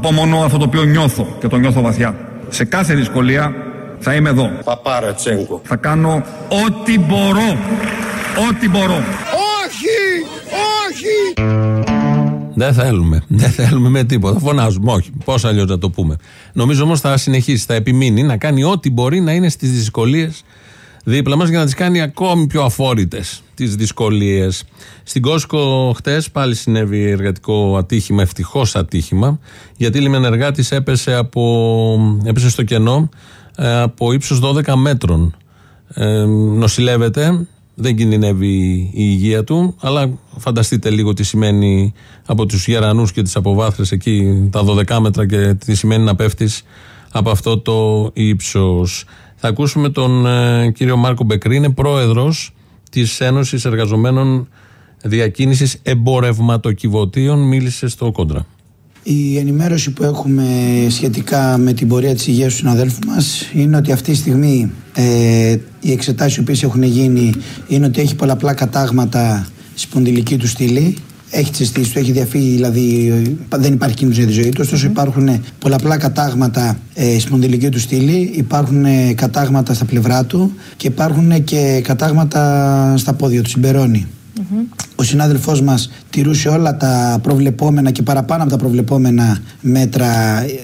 Θα πω μόνο αυτό το οποίο νιώθω και το νιώθω βαθιά. Σε κάθε δυσκολία θα είμαι εδώ. Παπάρα Τσέγκο. Θα κάνω ό,τι μπορώ. Ό,τι μπορώ. Όχι! Όχι! Δεν θέλουμε. Δεν θέλουμε με τίποτα. Φωνάζουμε. Όχι. Πώς αλλιώς να το πούμε. Νομίζω όμως θα συνεχίσει, θα επιμείνει να κάνει ό,τι μπορεί να είναι στις δυσκολίες δίπλα μας για να τις κάνει ακόμη πιο αφόρητες τις δυσκολίες. Στην Κόσκο, χτες πάλι συνέβη εργατικό ατύχημα, ευτυχώς ατύχημα, γιατί η λιμενεργάτης έπεσε, από, έπεσε στο κενό ε, από ύψος 12 μέτρων. Ε, νοσηλεύεται, δεν κινδυνεύει η υγεία του, αλλά φανταστείτε λίγο τι σημαίνει από τους γερανούς και τις αποβάθρες εκεί τα 12 μέτρα και τι σημαίνει να πέφτεις από αυτό το ύψος. Θα ακούσουμε τον ε, κύριο Μάρκο Μπεκρή, είναι πρόεδρος της Ένωσης Εργαζομένων Διακίνησης Εμπορευματοκιβωτίων, μίλησε στο Κόντρα. Η ενημέρωση που έχουμε σχετικά με την πορεία της υγείας του συναδέλφου μας είναι ότι αυτή τη στιγμή ε, οι εξετάσεις οι οποίες έχουν γίνει είναι ότι έχει πολλαπλά κατάγματα σπονδυλική του στήλη έχει τι αισθήσει του, έχει διαφύγει, δηλαδή δεν υπάρχει κίνδυνος για τη ζωή του. Ωστόσο, υπάρχουν πολλαπλά κατάγματα ε, σπονδυλική του στήλη, υπάρχουν ε, κατάγματα στα πλευρά του και υπάρχουν και κατάγματα στα πόδια του. Συμπερώνει. Ο συνάδελφός μας τηρούσε όλα τα προβλεπόμενα και παραπάνω από τα προβλεπόμενα μέτρα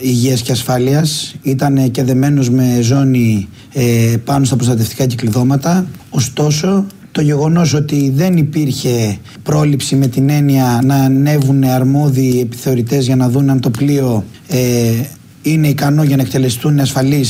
υγείας και ασφάλειας. Ήταν και δεμένος με ζώνη ε, πάνω στα προστατευτικά κυκλειδώματα. Ωστόσο, το γεγονός ότι δεν υπήρχε πρόληψη με την έννοια να ανέβουν αρμόδιοι επιθεωρητές για να δουν αν το πλοίο ε, είναι ικανό για να εκτελεστούν ασφαλή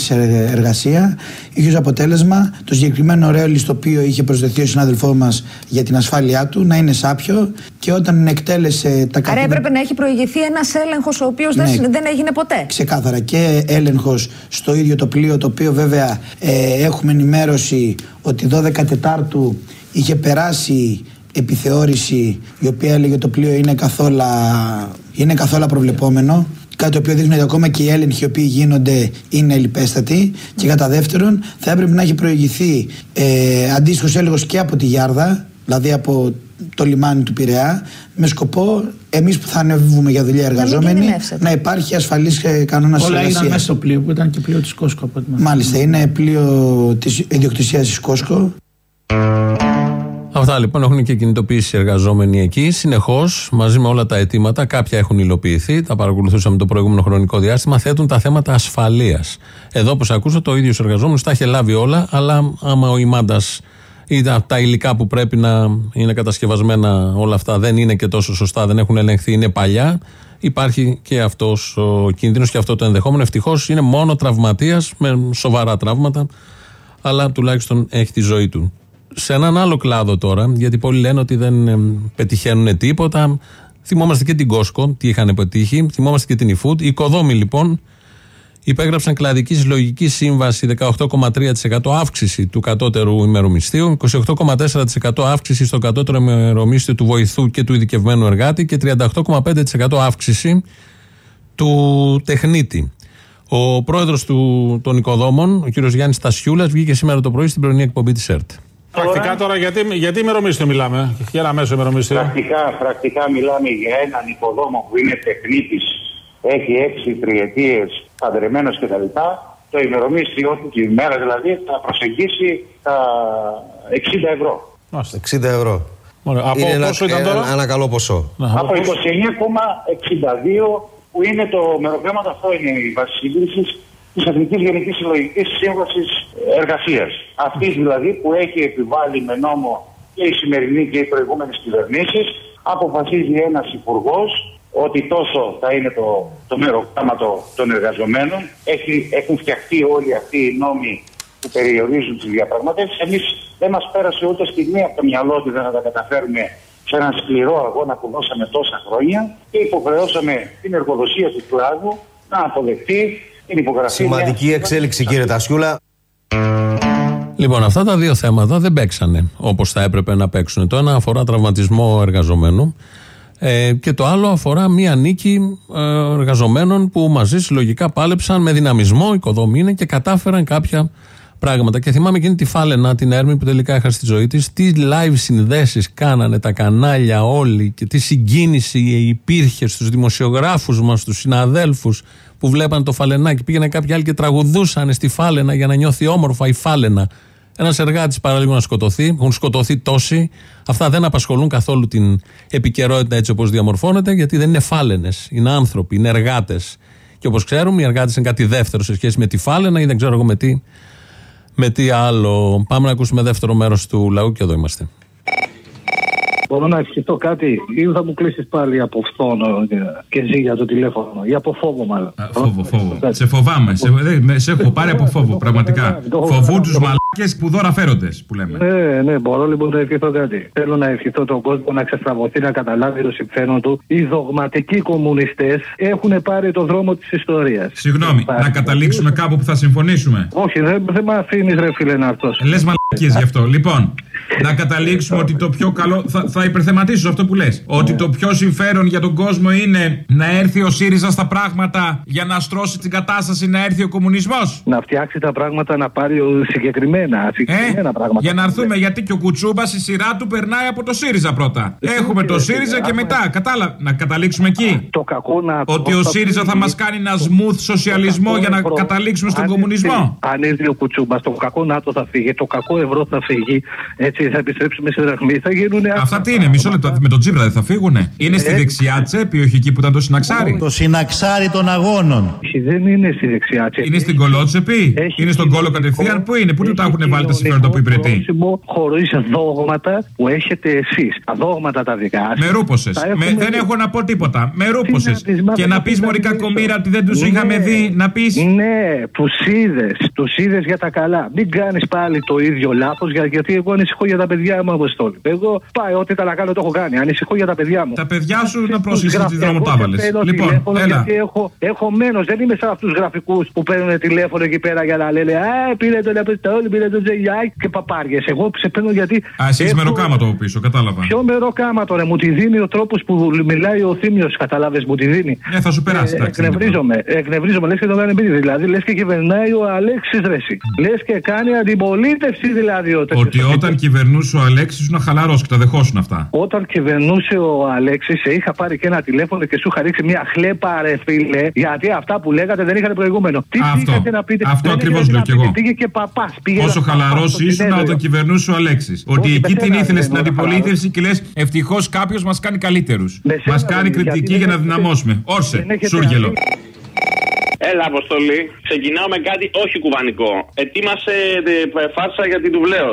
εργασία. Είχε ως αποτέλεσμα το συγκεκριμένο ρέολι στο οποίο είχε προσδεθεί ο συνάδελφός μας για την ασφάλειά του να είναι σάπιο και όταν εκτέλεσε τα καθήκοντα. Άρα έπρεπε να έχει προηγηθεί ένας έλεγχος ο οποίος ναι. δεν, έγινε ποτέ. Ξεκάθαρα. Και έλεγχος στο ίδιο το πλοίο, το οποίο βέβαια ε, έχουμε ενημέρωση ότι 12 Τετάρτου είχε περάσει επιθεώρηση η οποία έλεγε το πλοίο είναι καθόλου, είναι καθόλου προβλεπόμενο Κάτι το οποίο δείχνει ότι ακόμα και οι έλεγχοι οι οποίοι γίνονται είναι ελληπέστατοι. Και κατά δεύτερον, θα έπρεπε να έχει προηγηθεί ε, αντίστοιχος έλεγχος και από τη Γιάρδα, δηλαδή από το λιμάνι του Πειραιά, με σκοπό εμείς που θα ανεβούμε για δουλειά εργαζόμενοι να, υπάρχει ασφαλής ε, κανόνας εργασίας. Όλα ήταν μέσα στο πλοίο που ήταν και πλοίο της Κόσκο. Μάλιστα, είναι πλοίο της ιδιοκτησίας της Κόσκο. Αυτά λοιπόν έχουν και κινητοποιήσει οι εργαζόμενοι εκεί συνεχώς μαζί με όλα τα αιτήματα. Κάποια έχουν υλοποιηθεί, τα παρακολουθούσαμε το προηγούμενο χρονικό διάστημα. Θέτουν τα θέματα ασφαλείας. Εδώ, όπως ακούσα, το ίδιο εργαζόμενο τα έχει λάβει όλα, αλλά άμα ο ημάντα ή τα, τα υλικά που πρέπει να είναι κατασκευασμένα όλα αυτά δεν είναι και τόσο σωστά, δεν έχουν ελεγχθεί, είναι παλιά. Υπάρχει και αυτός ο κίνδυνος και αυτό το ενδεχόμενο. Ευτυχώς είναι μόνο τραυματίας με σοβαρά τραύματα, αλλά τουλάχιστον έχει τη ζωή του σε έναν άλλο κλάδο τώρα, γιατί πολλοί λένε ότι δεν πετυχαίνουν τίποτα. Θυμόμαστε και την Κόσκο, τι είχαν πετύχει. Θυμόμαστε και την eFood. Οι οικοδόμοι λοιπόν υπέγραψαν κλαδικής συλλογική σύμβαση 18,3% αύξηση του κατώτερου ημερομισθίου, 28,4% αύξηση στο κατώτερο ημερομίσθιο του βοηθού και του ειδικευμένου εργάτη και 38,5% αύξηση του τεχνίτη. Ο πρόεδρος των οικοδόμων, ο κ. Γιάννης Τασιούλα, βγήκε σήμερα το πρωί στην πρωινή εκπομπή της ΕΡΤ. Πρακτικά τώρα, γιατί, γιατί ημερομίσθιο μιλάμε, για ένα μέσο ημερομίσθιο. Πρακτικά, πρακτικά μιλάμε για έναν υποδόμο που είναι τεχνίτης, έχει έξι τριετίες, παντρεμένος κτλ. Το ημερομίσθιο του, τη ημέρα δηλαδή, θα προσεγγίσει τα 60 ευρώ. 60 ευρώ. Ωραία. Από είναι ένα, πόσο ήταν ένα- τώρα; ένα καλό ποσό. Από 29,62 που είναι το μεροκάματο, αυτό είναι η βάση σύγκρισης της Εθνικής Γενικής Συλλογικής Σύμβασης Εργασίας. Αυτή δηλαδή που έχει επιβάλει με νόμο και η σημερινή και οι προηγούμενες κυβερνήσεις, αποφασίζει ένας υπουργός ότι τόσο θα είναι το, το μεροκάματο των εργαζομένων. Έχει, έχουν φτιαχτεί όλοι αυτοί οι νόμοι που περιορίζουν τις διαπραγματεύσεις. Εμείς δεν μας πέρασε ούτε στιγμή από το μυαλό ότι δεν θα τα καταφέρουμε σε έναν σκληρό αγώνα που δώσαμε τόσα χρόνια και υποχρεώσαμε την εργοδοσία του κλάδου να αποδεχτεί την υπογραφή. Σημαντική μιας- εξέλιξη, κύριε Τασιούλα. Λοιπόν, αυτά τα δύο θέματα δεν παίξανε όπως θα έπρεπε να παίξουν. Το ένα αφορά τραυματισμό εργαζομένου ε, και το άλλο αφορά μία νίκη ε, εργαζομένων που μαζί συλλογικά πάλεψαν με δυναμισμό, οικοδομή είναι και κατάφεραν κάποια πράγματα. Και θυμάμαι εκείνη τη Φάλαινα, την Έρμη που τελικά έχασε τη ζωή της, τι live συνδέσεις κάνανε τα κανάλια όλοι και τι συγκίνηση υπήρχε στους δημοσιογράφους μας, στους συναδέλφους που βλέπαν το Φαλενάκι. Πήγαινε κάποιοι άλλοι και τραγουδούσαν στη Φάλαινα για να νιώθει όμορφα η Φάλαινα. Ένας εργάτης παραλίγο να σκοτωθεί, έχουν σκοτωθεί τόσοι. Αυτά δεν απασχολούν καθόλου την επικαιρότητα έτσι όπως διαμορφώνεται, γιατί δεν είναι φάλαινες. Είναι άνθρωποι, είναι εργάτες. Και όπως ξέρουμε, οι εργάτες είναι κάτι δεύτερο σε σχέση με τη φάλαινα ή δεν ξέρω εγώ με τι, με τι άλλο. Πάμε να ακούσουμε δεύτερο μέρος του λαού και εδώ είμαστε. Μπορώ να ευχηθώ κάτι ή θα μου κλείσεις πάλι από φθόνο και ζει για το τηλέφωνο ή από φόβο μάλλον. Φόβο, φόβο. Σε φοβάμαι. Σε, δε- με- σε έχω πάρει από φόβο, πραγματικά. Φοβούν του μαλάκες που δώρα φέρονται, που λέμε. Ναι, ναι, μπορώ λοιπόν να ευχηθώ κάτι. Θέλω να ευχηθώ τον κόσμο να ξεστραβωθεί, να καταλάβει το συμφέρον του. Οι δογματικοί κομμουνιστές έχουν πάρει το δρόμο της ιστορίας. Συγγνώμη, να καταλήξουμε κάπου που θα συμφωνήσουμε. Όχι, δεν, δεν με αφήνεις ρε φίλε να έρθω. Λες μαλακίε γι' αυτό. Λοιπόν, να καταλήξουμε ότι το πιο καλό. Θα, θα υπερθεματίσω αυτό που λες. Ότι το πιο συμφέρον για τον κόσμο είναι να έρθει ο ΣΥΡΙΖΑ στα πράγματα για να στρώσει την κατάσταση, να έρθει ο κομμουνισμός. Να φτιάξει τα πράγματα να πάρει ο- συγκεκριμένα, συγκεκριμένα πράγματα. Για να έρθουμε, γιατί και ο Κουτσούμπας η σειρά του περνάει από το ΣΥΡΙΖΑ πρώτα. Έχουμε το ΣΥΡΙΖΑ και μετά. Κατάλαβα. Να καταλήξουμε εκεί. Το κακό να. Ότι ο ΣΥΡΙΖΑ θα μας κάνει ένα smooth σοσιαλισμό για να καταλήξουμε στον κομμουνισμό. Αν έρθει ο Κουτσούμπας, το κακό ΝΑΤΟ θα φύγει, το κακό ευρώ θα φύγει. Έτσι θα επιστρέψουμε σε δραχμή, θα γίνουν. Αυτά τι είναι, μισό λεπτό. Με τον Τζίμπρα δεν θα φύγουνε. Είναι στη δεξιά τσέπη, όχι εκεί που ήταν το συναξάρι. Το συναξάρι των αγώνων. Όχι, δεν είναι στη δεξιά τσέπη. Είναι στην κολότσεπη, είναι στον κόλο κατευθείαν; Πού είναι, πού του τα έχουν βάλει τα συμφέροντα που υπηρετεί. Χωρίς δόγματα που έχετε εσείς. Τα δόγματα τα δικά σας. Με ρούποσες. Δεν έχω να πω τίποτα. Με ρούποσες. Και να πεις Μωρή κακομήρα ότι δεν τους είχαμε δει. Να πεις; Ναι, τους είδες. Τους είδες για τα καλά. Μην κάνεις πάλι το ίδιο λάθος, γιατί εγώ ανησυχώ για τα παιδιά μου, Αποστόλη. Εγώ πάει, ό,τι τα να κάνω το έχω κάνει. Ανησυχώ για τα παιδιά μου. Τα παιδιά σου να Τους πρόσχεσαι τι γράφω. Εγώ δρομοτάβαλε. παίρνω Λοιπόν, τηλέφωνο έλα. Γιατί έχω, έχω μένος. Δεν είμαι σαν αυτούς τους γραφικούς που παίρνουν τηλέφωνο εκεί πέρα για να λένε Α, πήρε τον Αποστόλη, πήρε τον Τζελιάκη και παπάριες. Εγώ σε παίρνω γιατί. Α, εσύ έχω- με ροκάματο από πίσω, κατάλαβα. Ποιο μεροκάματο, ρε, μου τη δίνει ο τρόπος που μιλάει ο Θήμιος, κατάλαβες, μου τη δίνει. Ναι, θα σου περάσει, Ε, εντάξει, εκνευρίζομαι, εκνευρίζομαι, λες και το κάνει επίτηδες. Δηλαδή, λες και κυβερνάει ο Αλέξης Ρέση. Λες και κάνει αντιπολίτευση δηλαδή ο τέτοιος. Ότι όταν κυβερνούσε ο Αλέξης σου να χαλαρώσει και τα δεχόσουν αυτά. Όταν κυβερνούσε ο Αλέξης, σε είχα πάρει και ένα τηλέφωνο και σου είχα ρίξει μια χλέπα, ρε φίλε, γιατί αυτά που λέγατε δεν είχαν προηγούμενο. Τι Αυτό. πήγατε να πείτε; Αυτό δεν ακριβώς είχατε λέω να κι πείτε. εγώ. Πήγε και παπάς. Πόσο χαλαρός ήσουν όταν κυβερνούσε ο Αλέξης. Ότι Όχι, εκεί με την σένα ήθελε δεν στην ήμουν αντιπολίτευση και λες ευτυχώς κάποιος μας κάνει καλύτερους. Μας κάνει δεν- κριτική γιατί για να δεν- δυναμώσουμε. Όρσε, δεν έχετε σούργελο. Έλα, Αποστολή. Ξεκινάω με κάτι όχι κουβανικό. Ετοίμασε ε, φάρσα για την Τουβλέο.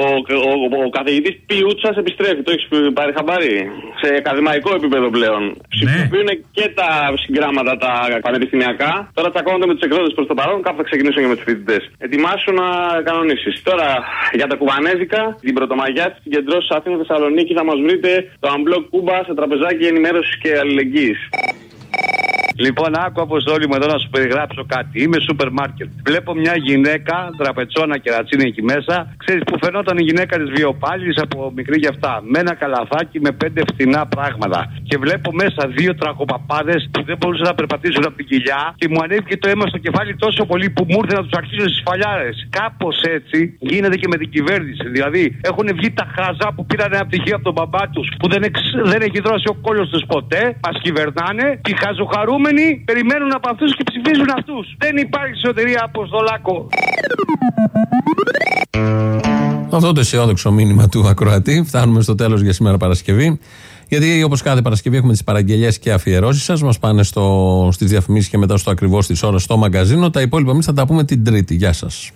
Ο, ο, ο, ο καθηγητής Πιούτσα επιστρέφει. Το έχεις πάρει χαμπάρι; Σε ακαδημαϊκό επίπεδο πλέον. Ψηφοποιούν και τα συγκράματα τα πανεπιστημιακά. Τώρα τσακώνονται με τους εκδότες προς το παρόν. Κάπου θα ξεκινήσουν και με τους φοιτητές. Ετοιμάσου να κανονίσεις. Τώρα για τα κουβανέζικα, την πρωτομαγιά της συγκεντρώσει Αθήνας Θεσσαλονίκη θα μας βρείτε το Unblock Κούμπα σε τραπεζάκι ενημέρωσης και αλληλεγγύης. Λοιπόν, άκου αποστόλη μου εδώ να σου περιγράψω κάτι. Είμαι σούπερ μάρκετ. Βλέπω μια γυναίκα, τραπετσόνα και ρατσίνη εκεί μέσα. Ξέρεις που φαινόταν η γυναίκα της βιοπάλης από μικρή γι' αυτά. Με ένα καλαθάκι με πέντε φθηνά πράγματα. Και βλέπω μέσα δύο τραχοπαπάδε που δεν μπορούσαν να περπατήσουν από την κοιλιά. Και μου ανέβηκε το αίμα στο κεφάλι τόσο πολύ που μου ήρθε να τους αρχίσω στι φαλιάρε. Κάπως έτσι γίνεται και με την κυβέρνηση. Δηλαδή έχουν βγει τα χάζα που πήραν ένα πτυχίο από τον μπαμπά τους που δεν, εξ, δεν έχει δρώσει ο κόλλος τους ποτέ. Μας κυβερνάνε και οι χαζοχαρούμενοι περιμένουν από αυτούς και ψηφίζουν αυτούς. Δεν υπάρχει σωτηρία Αποστολάκο. Αυτό το αισιόδοξο μήνυμα του Ακροατή. Φτάνουμε στο τέλος για σήμερα Παρασκευή. Γιατί όπως κάθε Παρασκευή έχουμε τις παραγγελίες και αφιερώσεις σας. Μας πάνε στις διαφημίσεις και μετά στο ακριβώς της ώρας στο μαγκαζίνο. Τα υπόλοιπα εμείς θα τα πούμε την Τρίτη. Γεια σας.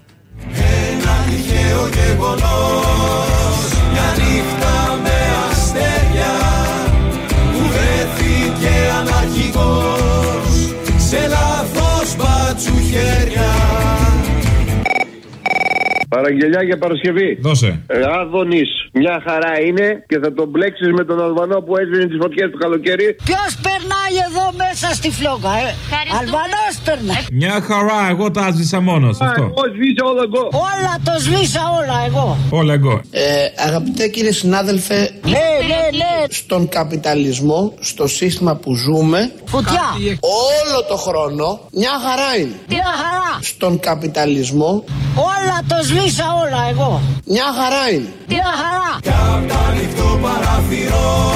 Παραγγελιά για Παρασκευή. Δώσε. Ε, Άδωνης, μια χαρά είναι και θα τον μπλέξεις με τον Αλβανό που έσβηνε τις φωτιές του καλοκαίρι. Ποιος περνάει εδώ μέσα στη φλόγα, ε; Αλβανός περνάει. Μια χαρά, εγώ τα άσβησα μόνος. Αυτό. Εγώ σβήσα όλα εγώ. Όλα το σβήσα όλα εγώ. Όλα εγώ. Ε, αγαπητέ κύριε συνάδελφε, Ναι, ναι, ναι. στον καπιταλισμό, στο σύστημα που ζούμε, Φωτιά. όλο το χρόνο μια χαρά είναι. Μια χαρά. Στον καπιταλισμό, Όλα το σβήσα όλα εγώ. μια χαρά είναι. Μια χαρά. Κι απ' τα ανοιχτό παραθυρό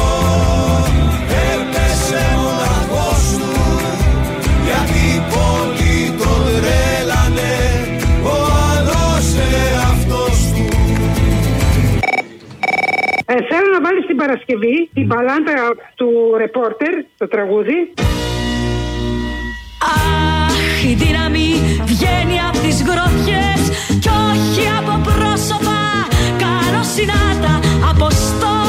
βάλει την Παρασκευή την παλάντα του ρεπόρτερ, το τραγούδι. Αχ, η δύναμη βγαίνει από τις γροθιές κι όχι από πρόσωπα. Καλοσυνάτα από στόμη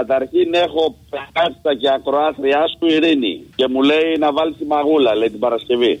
Καταρχήν έχω πλακάτιστα και ακροάθριά σου ειρήνη. Και μου λέει να βάλει τη μαγούλα, λέει την Παρασκευή.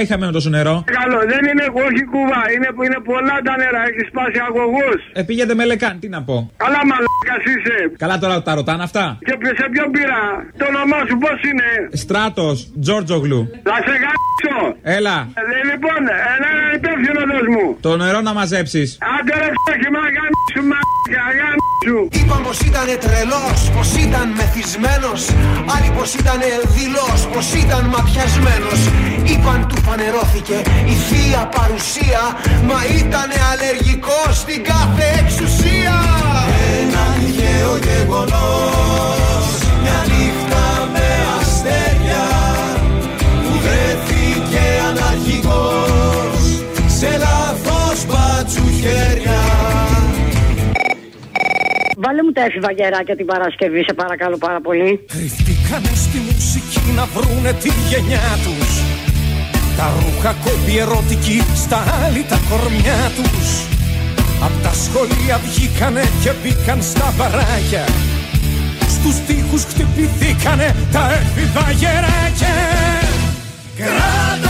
πάει χαμένο τόσο νερό. Καλό, δεν είναι όχι κουβά. Είναι, είναι πολλά τα νερά. Έχεις σπάσει αγωγό. Ε, πήγαινε με λεκάν, τι να πω. Καλά, μαλάκας είσαι. Καλά τώρα τα ρωτάνε αυτά. Και σε ποιον πήρα; Το όνομά σου πώς είναι; Στράτος, Τζόρτζογλου. Θα σε γάμψω. Έλα, Ε, λοιπόν, ένα υπεύθυνο δες μου. το νερό να μαζέψεις. Άντε ρε φτώχη, μα γάμψου, μα γάμψου. Είπαν πως ήταν τρελός, πως ήταν μεθυσμένος. Άλλοι πως ήταν δηλός, πως ήταν ματιασμένος Είπαν του φανερώθηκε η θεία παρουσία Μα ήταν αλλεργικός στην κάθε εξουσία Ένα τυχαίο γεγονός Μια νύχτα με αστέρια Που βρέθηκε αναρχικός Σε λάθος μπάτσου χέρια Βάλε μου τα έφηβα γεράκια την Παρασκευή, σε παρακαλώ πάρα πολύ. Κρυφτήκανε στη μουσική να βρούνε τη γενιά τους. Τα ρούχα κόμπι ερωτική στα άλλη τα κορμιά τους. Απ' τα σχολεία βγήκανε και μπήκαν στα μπαράκια. Στους τοίχους χτυπηθήκανε τα έφηβα γεράκια Κράτα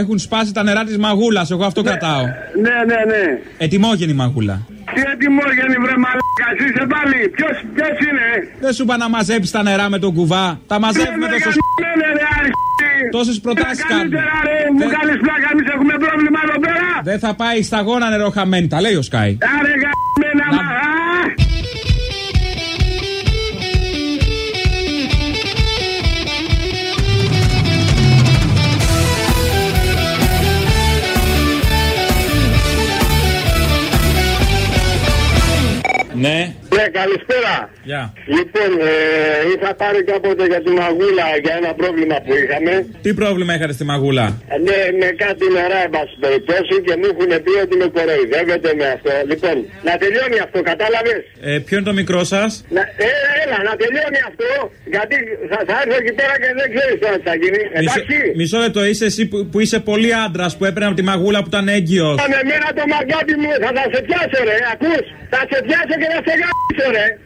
Έχουν σπάσει τα νερά της μαγούλας, εγώ αυτό κρατάω. Ναι, ναι, ναι. Ετοιμόγενη μαγούλα. Τι ετοιμόγενη βρε μαλάκα, είσαι πάλι. Ποιος, ποιος είναι; Δεν σου είπα να μαζέψεις τα νερά με τον κουβά. Τα μαζεύουμε Ναι, τόσο. ναι, ναι, ρε, αρχή. Τόσες προτάσεις Τα κάνουμε. καλύτερα, ρε, μου κάνεις πλάκα, εμείς έχουμε πρόβλημα εδώ πέρα. Δεν θα πάει σταγόνα νερό χαμένη, τα λέει ο Σκάι. Άρε γαμμένα Ne? Ναι, καλησπέρα. Γεια. Λοιπόν, ε, είχα πάρει κάποτε για τη μαγούλα για ένα πρόβλημα που είχαμε. Τι πρόβλημα είχατε στη μαγούλα; Ε, Ναι, με κάτι νερά, εν πάση περιπτώσει, και μου έχουν πει ότι με κοροϊδεύετε με αυτό. Λοιπόν, να τελειώνει αυτό, κατάλαβες; Ε, ποιο είναι το μικρό σας; Να, ε, έλα, να τελειώνει αυτό, γιατί θα, θα έρθω εκεί πέρα και δεν ξέρεις τώρα τι θα γίνει. Εντάξει. Μισό λεπτό, είσαι εσύ που, που είσαι πολύ άντρας που έπαιρνε από τη μαγούλα που ήταν έγκυος. Με εμένα το μαγκάτι μου θα, θα σε πιάσω, ρε, ακούς. Θα σε πιάσω και θα σε γάμισω, ρε.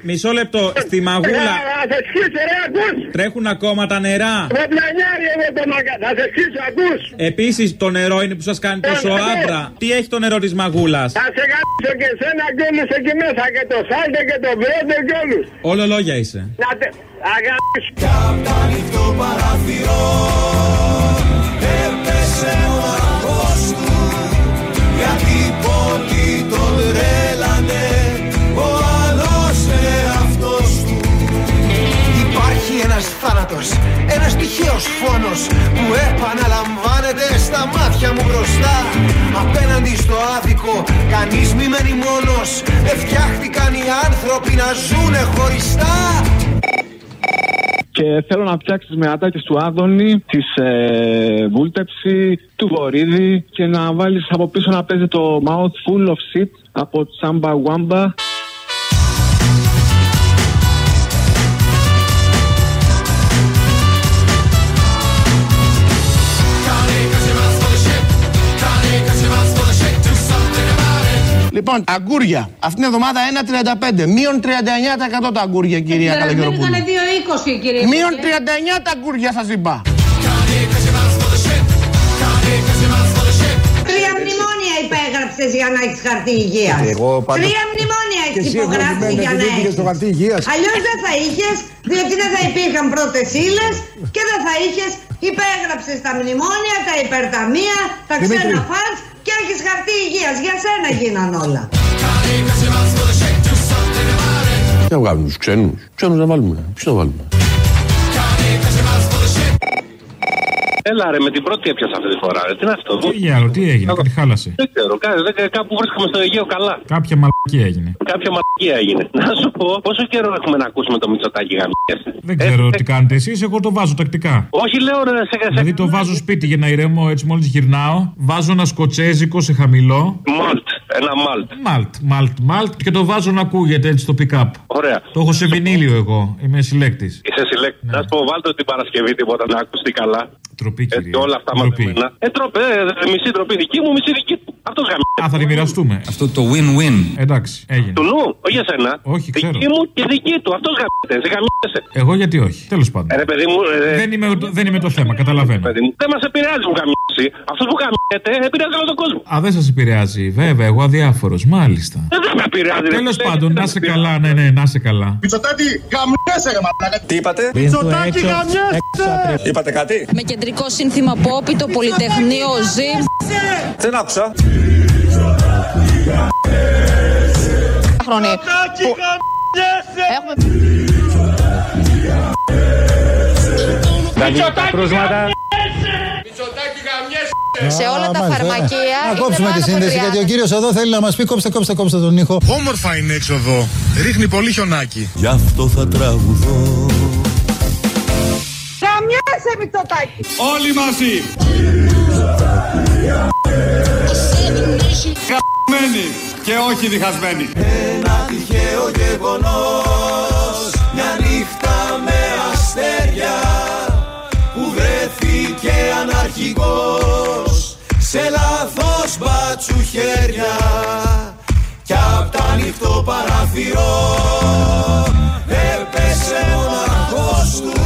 Μισό λεπτό, στη μαγούλα Θα, θα σε σκίσω, ρε, ακούς. τρέχουν ακόμα τα νερά. Με πλανιάρι εγώ το μαγκάτι, θα σε σκίσω, ακούς. Επίσης το νερό είναι που σας κάνει τόσο ναι. άντρα. Τι έχει το νερό της μαγούλας; Θα σε γάμισω και εσένα και όλους εκεί μέσα και το σάλτε και το μπρόντε και όλους. Όλο λόγια είσαι. Να τε... Αγάπης. ανοιχτό παράθυρο έπεσε ο αγός του γιατί πολλοί τον τρέλανε θάνατος, ένας τυχαίος φόνος που επαναλαμβάνεται στα μάτια μου μπροστά. Απέναντι στο άδικο, κανείς μη μένει μόνος. Δεν φτιάχτηκαν οι άνθρωποι να ζουνε χωριστά. Και θέλω να φτιάξεις με ατάκες του Άδωνη, της ε, Βούλτεψη, του Βορύδη και να βάλεις από πίσω να παίζει το Mouth Full of Shit από Τσάμπα Wamba. Λοιπόν, αγκούρια. Αυτήν την εβδομάδα 1,35. Μείον 39% τα αγκούρια, κυρία Καλαγεροπούλου. Ήταν 2,20 κύριε. Μείον Υπουργέ. 39 τα αγκούρια σας είπα. Τρία μνημόνια υπέγραψες για να έχεις χαρτί υγείας. Εγώ πάντα- Τρία μνημόνια Και έχεις εσύ υπογράψει εγωισμένη για επειδή να πήγες έχεις. στο χαρτί υγείας. Αλλιώς δεν θα είχες, διότι δεν θα υπήρχαν πρώτες ύλες και δεν θα είχες. Υπέγραψες τα μνημόνια, τα υπερταμεία, τα Δημήτρη. ξένα φαντ και έχει χαρτί υγείας. Για σένα γίναν όλα. Τι να βγάλουμε τους ξένους. Ξένους να βάλουμε. Ποιους να βάλουμε; Έλα ρε, με την πρώτη έπιασα αυτή τη φορά. Ρε. Τι είναι αυτό. Τι για άλλο, τι έγινε, κάτι χάλασε; Δεν ξέρω, κα- δεν- κάπου βρίσκομαι στο Αιγαίο καλά. Κάποια μαλακία έγινε. Κάποια μαλακία έγινε. Να σου πω, πόσο καιρό έχουμε να ακούσουμε το Μητσοτάκι γαμιές. Δεν ξέρω τι κάνετε εσείς, εγώ το βάζω τακτικά. Όχι, λέω ρε, σε Δηλαδή το βάζω σπίτι για να ηρεμώ έτσι μόλις γυρνάω. Βάζω ένα σκοτσέζικο σε χαμηλό. Μάλτ, ένα μάλτ. Μάλτ, μάλτ, μάλτ και το βάζω να ακούγεται έτσι στο pick-up. Ωραία. Το έχω σε βινίλιο εγώ. Είμαι συλλέκτης. Είσαι συλλέκτης. Να σου πω, βάλτε την Παρασκευή τίποτα να ακουστεί καλά. Τροπή, κύριε. Έτσι, όλα αυτά μαζεμένα. Ε, τροπέ, ε, μισή τροπή δική μου, μισή δική του. Αυτός γαμιές. Α, θα τη μοιραστούμε. Αυτό το win-win. Εντάξει, έγινε. Του νου, όχι εσένα. Όχι, ξέρω. Δική μου και δική του. Αυτός γαμιέται. Εσύ γαμιέσαι. Εγώ γιατί όχι. Τέλος πάντων. Ε, ρε παιδί μου, ε, Δεν είμαι, δεν είμαι το θέμα, καταλαβαίνω. παιδί μου, δεν μας επηρεάζει που γαμιέσει. Αυτός που γαμιέται επηρεάζει όλο τον κόσμο. Α, δεν σας επηρεάζει. Βέβαια, εγώ αδιάφορος. Μάλιστα. Ε, Δεν με επηρεάζει. ρε. Τέλος Ε, πάντων, δεν να με σε επηρεάζει. καλά, ναι, ναι, να σε καλά. Μητσοτάτη, γαμιέσαι ρε μαλάκα. Τι είπατε; Μητσοτάτη, γαμιέσαι. Είπατε κάτι; Με κεντρικό σύνθημα Πόπι, το Πολυτεχνείο ζει. Δεν άκουσα. Χρόνια. Μητσοτάτη, κρούσματα. Σε όλα τα φαρμακεία. Να είναι κόψουμε τη πάνω από σύνδεση 30. γιατί ο κύριος εδώ θέλει να μας πει κόψτε, κόψτε, κόψτε τον ήχο. Όμορφα είναι έξω εδώ. Ρίχνει πολύ χιονάκι. Γι' αυτό θα τραγουδώ. Καμιάσαι Μητσοτάκη. Όλοι μαζί. Καμμένοι και όχι διχασμένοι. Ένα τυχαίο γεγονός Μια νύχτα με αστέρια Που βρέθηκε αναρχικός Σε λάθος μπάτσου χέρια Κι απ' τα ανοιχτό παράθυρο Έπεσε ο αρχός του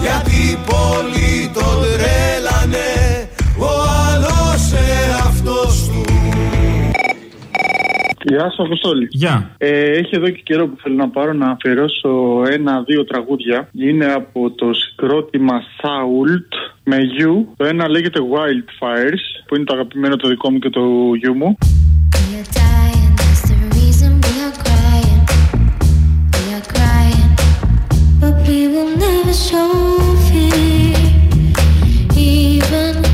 Γιατί πολλοί τον τρέλανε Γεια σα, Αποστόλη. Γεια. Ε, έχει εδώ και καιρό που θέλω να πάρω να αφιερώσω ένα-δύο τραγούδια. Είναι από το συγκρότημα Sault με You. Το ένα λέγεται Wildfires, που είναι το αγαπημένο το δικό μου και το γιου μου. I will always rise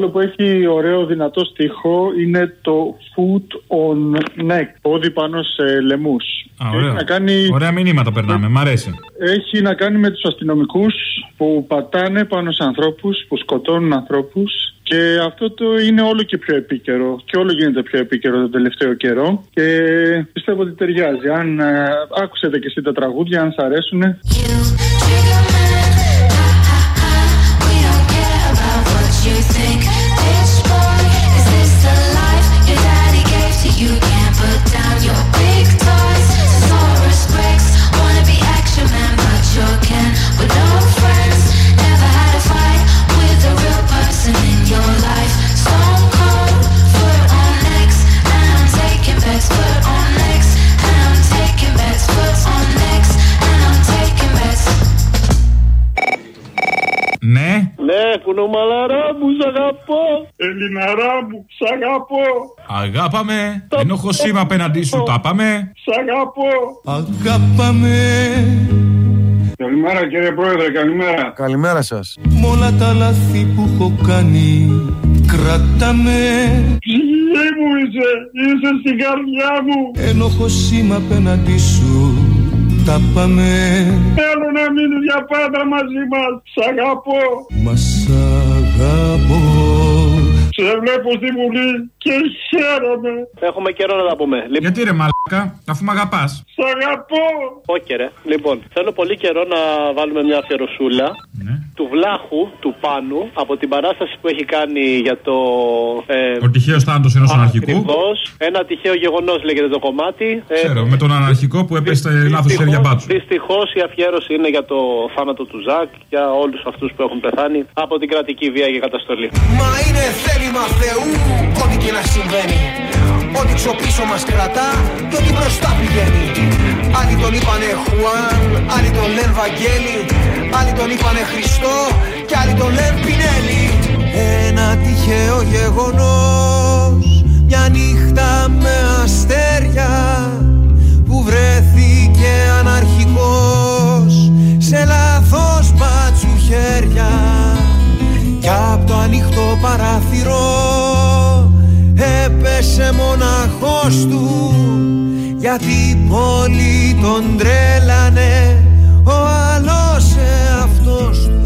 άλλο που έχει ωραίο δυνατό στίχο είναι το foot on neck, πόδι πάνω σε λαιμούς. Α, Έχει ωραία. να κάνει Ωραία μηνύματα περνάμε, μ' αρέσει. έχει να κάνει με τους αστυνομικούς που πατάνε πάνω σε ανθρώπους, που σκοτώνουν ανθρώπους και αυτό το είναι όλο και πιο επίκαιρο και όλο γίνεται πιο επίκαιρο τον τελευταίο καιρό και πιστεύω ότι ταιριάζει. Αν ε, άκουσετε και εσύ τα τραγούδια, αν σ' αρέσουν, You think, bitch κουνομαλαρά μου, σ' αγαπώ. Ελληναρά μου, σ' αγαπώ. αγάπαμε. Δεν έχω σήμα απέναντί σου, τα πάμε. Σ' αγαπώ. Αγάπαμε Καλημέρα κύριε Πρόεδρε, καλημέρα. Καλημέρα σας. Μ' όλα τα λάθη που έχω κάνει Κράταμε Ψυχή μου είσαι, είσαι στην καρδιά μου. Ενώ έχω σήμα απέναντι σου Τα πάμε Θέλω να μείνεις για πάντα μαζί μας. Σ' αγαπώ. Μας σ' αγαπώ Σε βλέπω στη Βουλή και χαίρομαι. Έχουμε καιρό να τα πούμε. Λοιπόν, Γιατί ρε μαλάκα, αφού με αγαπάς. Σ' αγαπώ. Όχι, ρε. Λοιπόν, θέλω πολύ καιρό να βάλουμε μια αφιερωσούλα Ναι. του Βλάχου, του Πάνου, από την παράσταση που έχει κάνει για το. Ε, Ο τυχαίος θάνατος ενός αναρχικού. Ακριβώς. Ένα τυχαίο γεγονός λέγεται το κομμάτι. Ε, Ξέρω, με τον αναρχικό που έπεσε λάθος χέρια μπάτσου. Δυστυχώς η αφιέρωση είναι για το θάνατο του Ζακ, για όλους αυτούς που έχουν πεθάνει από την κρατική βία και καταστολή. Μα είναι θέλημα Θεού ό,τι και να συμβαίνει. Ό,τι ξοπίσω μας κρατά και ό,τι μπροστά πηγαίνει. Άλλοι τον είπανε Χουάν, άλλοι τον λένε Βαγγέλη Άλλοι τον είπανε Χριστό και άλλοι τον λένε Πινέλη. Ένα τυχαίο γεγονός Μια νύχτα με αστέρια Που βρέθηκε αναρχικός Σε λάθος μπάτσου χέρια κι απ' το ανοιχτό παράθυρο έπεσε μοναχός του γιατί η πόλη τον τρέλανε ο άλλος εαυτός του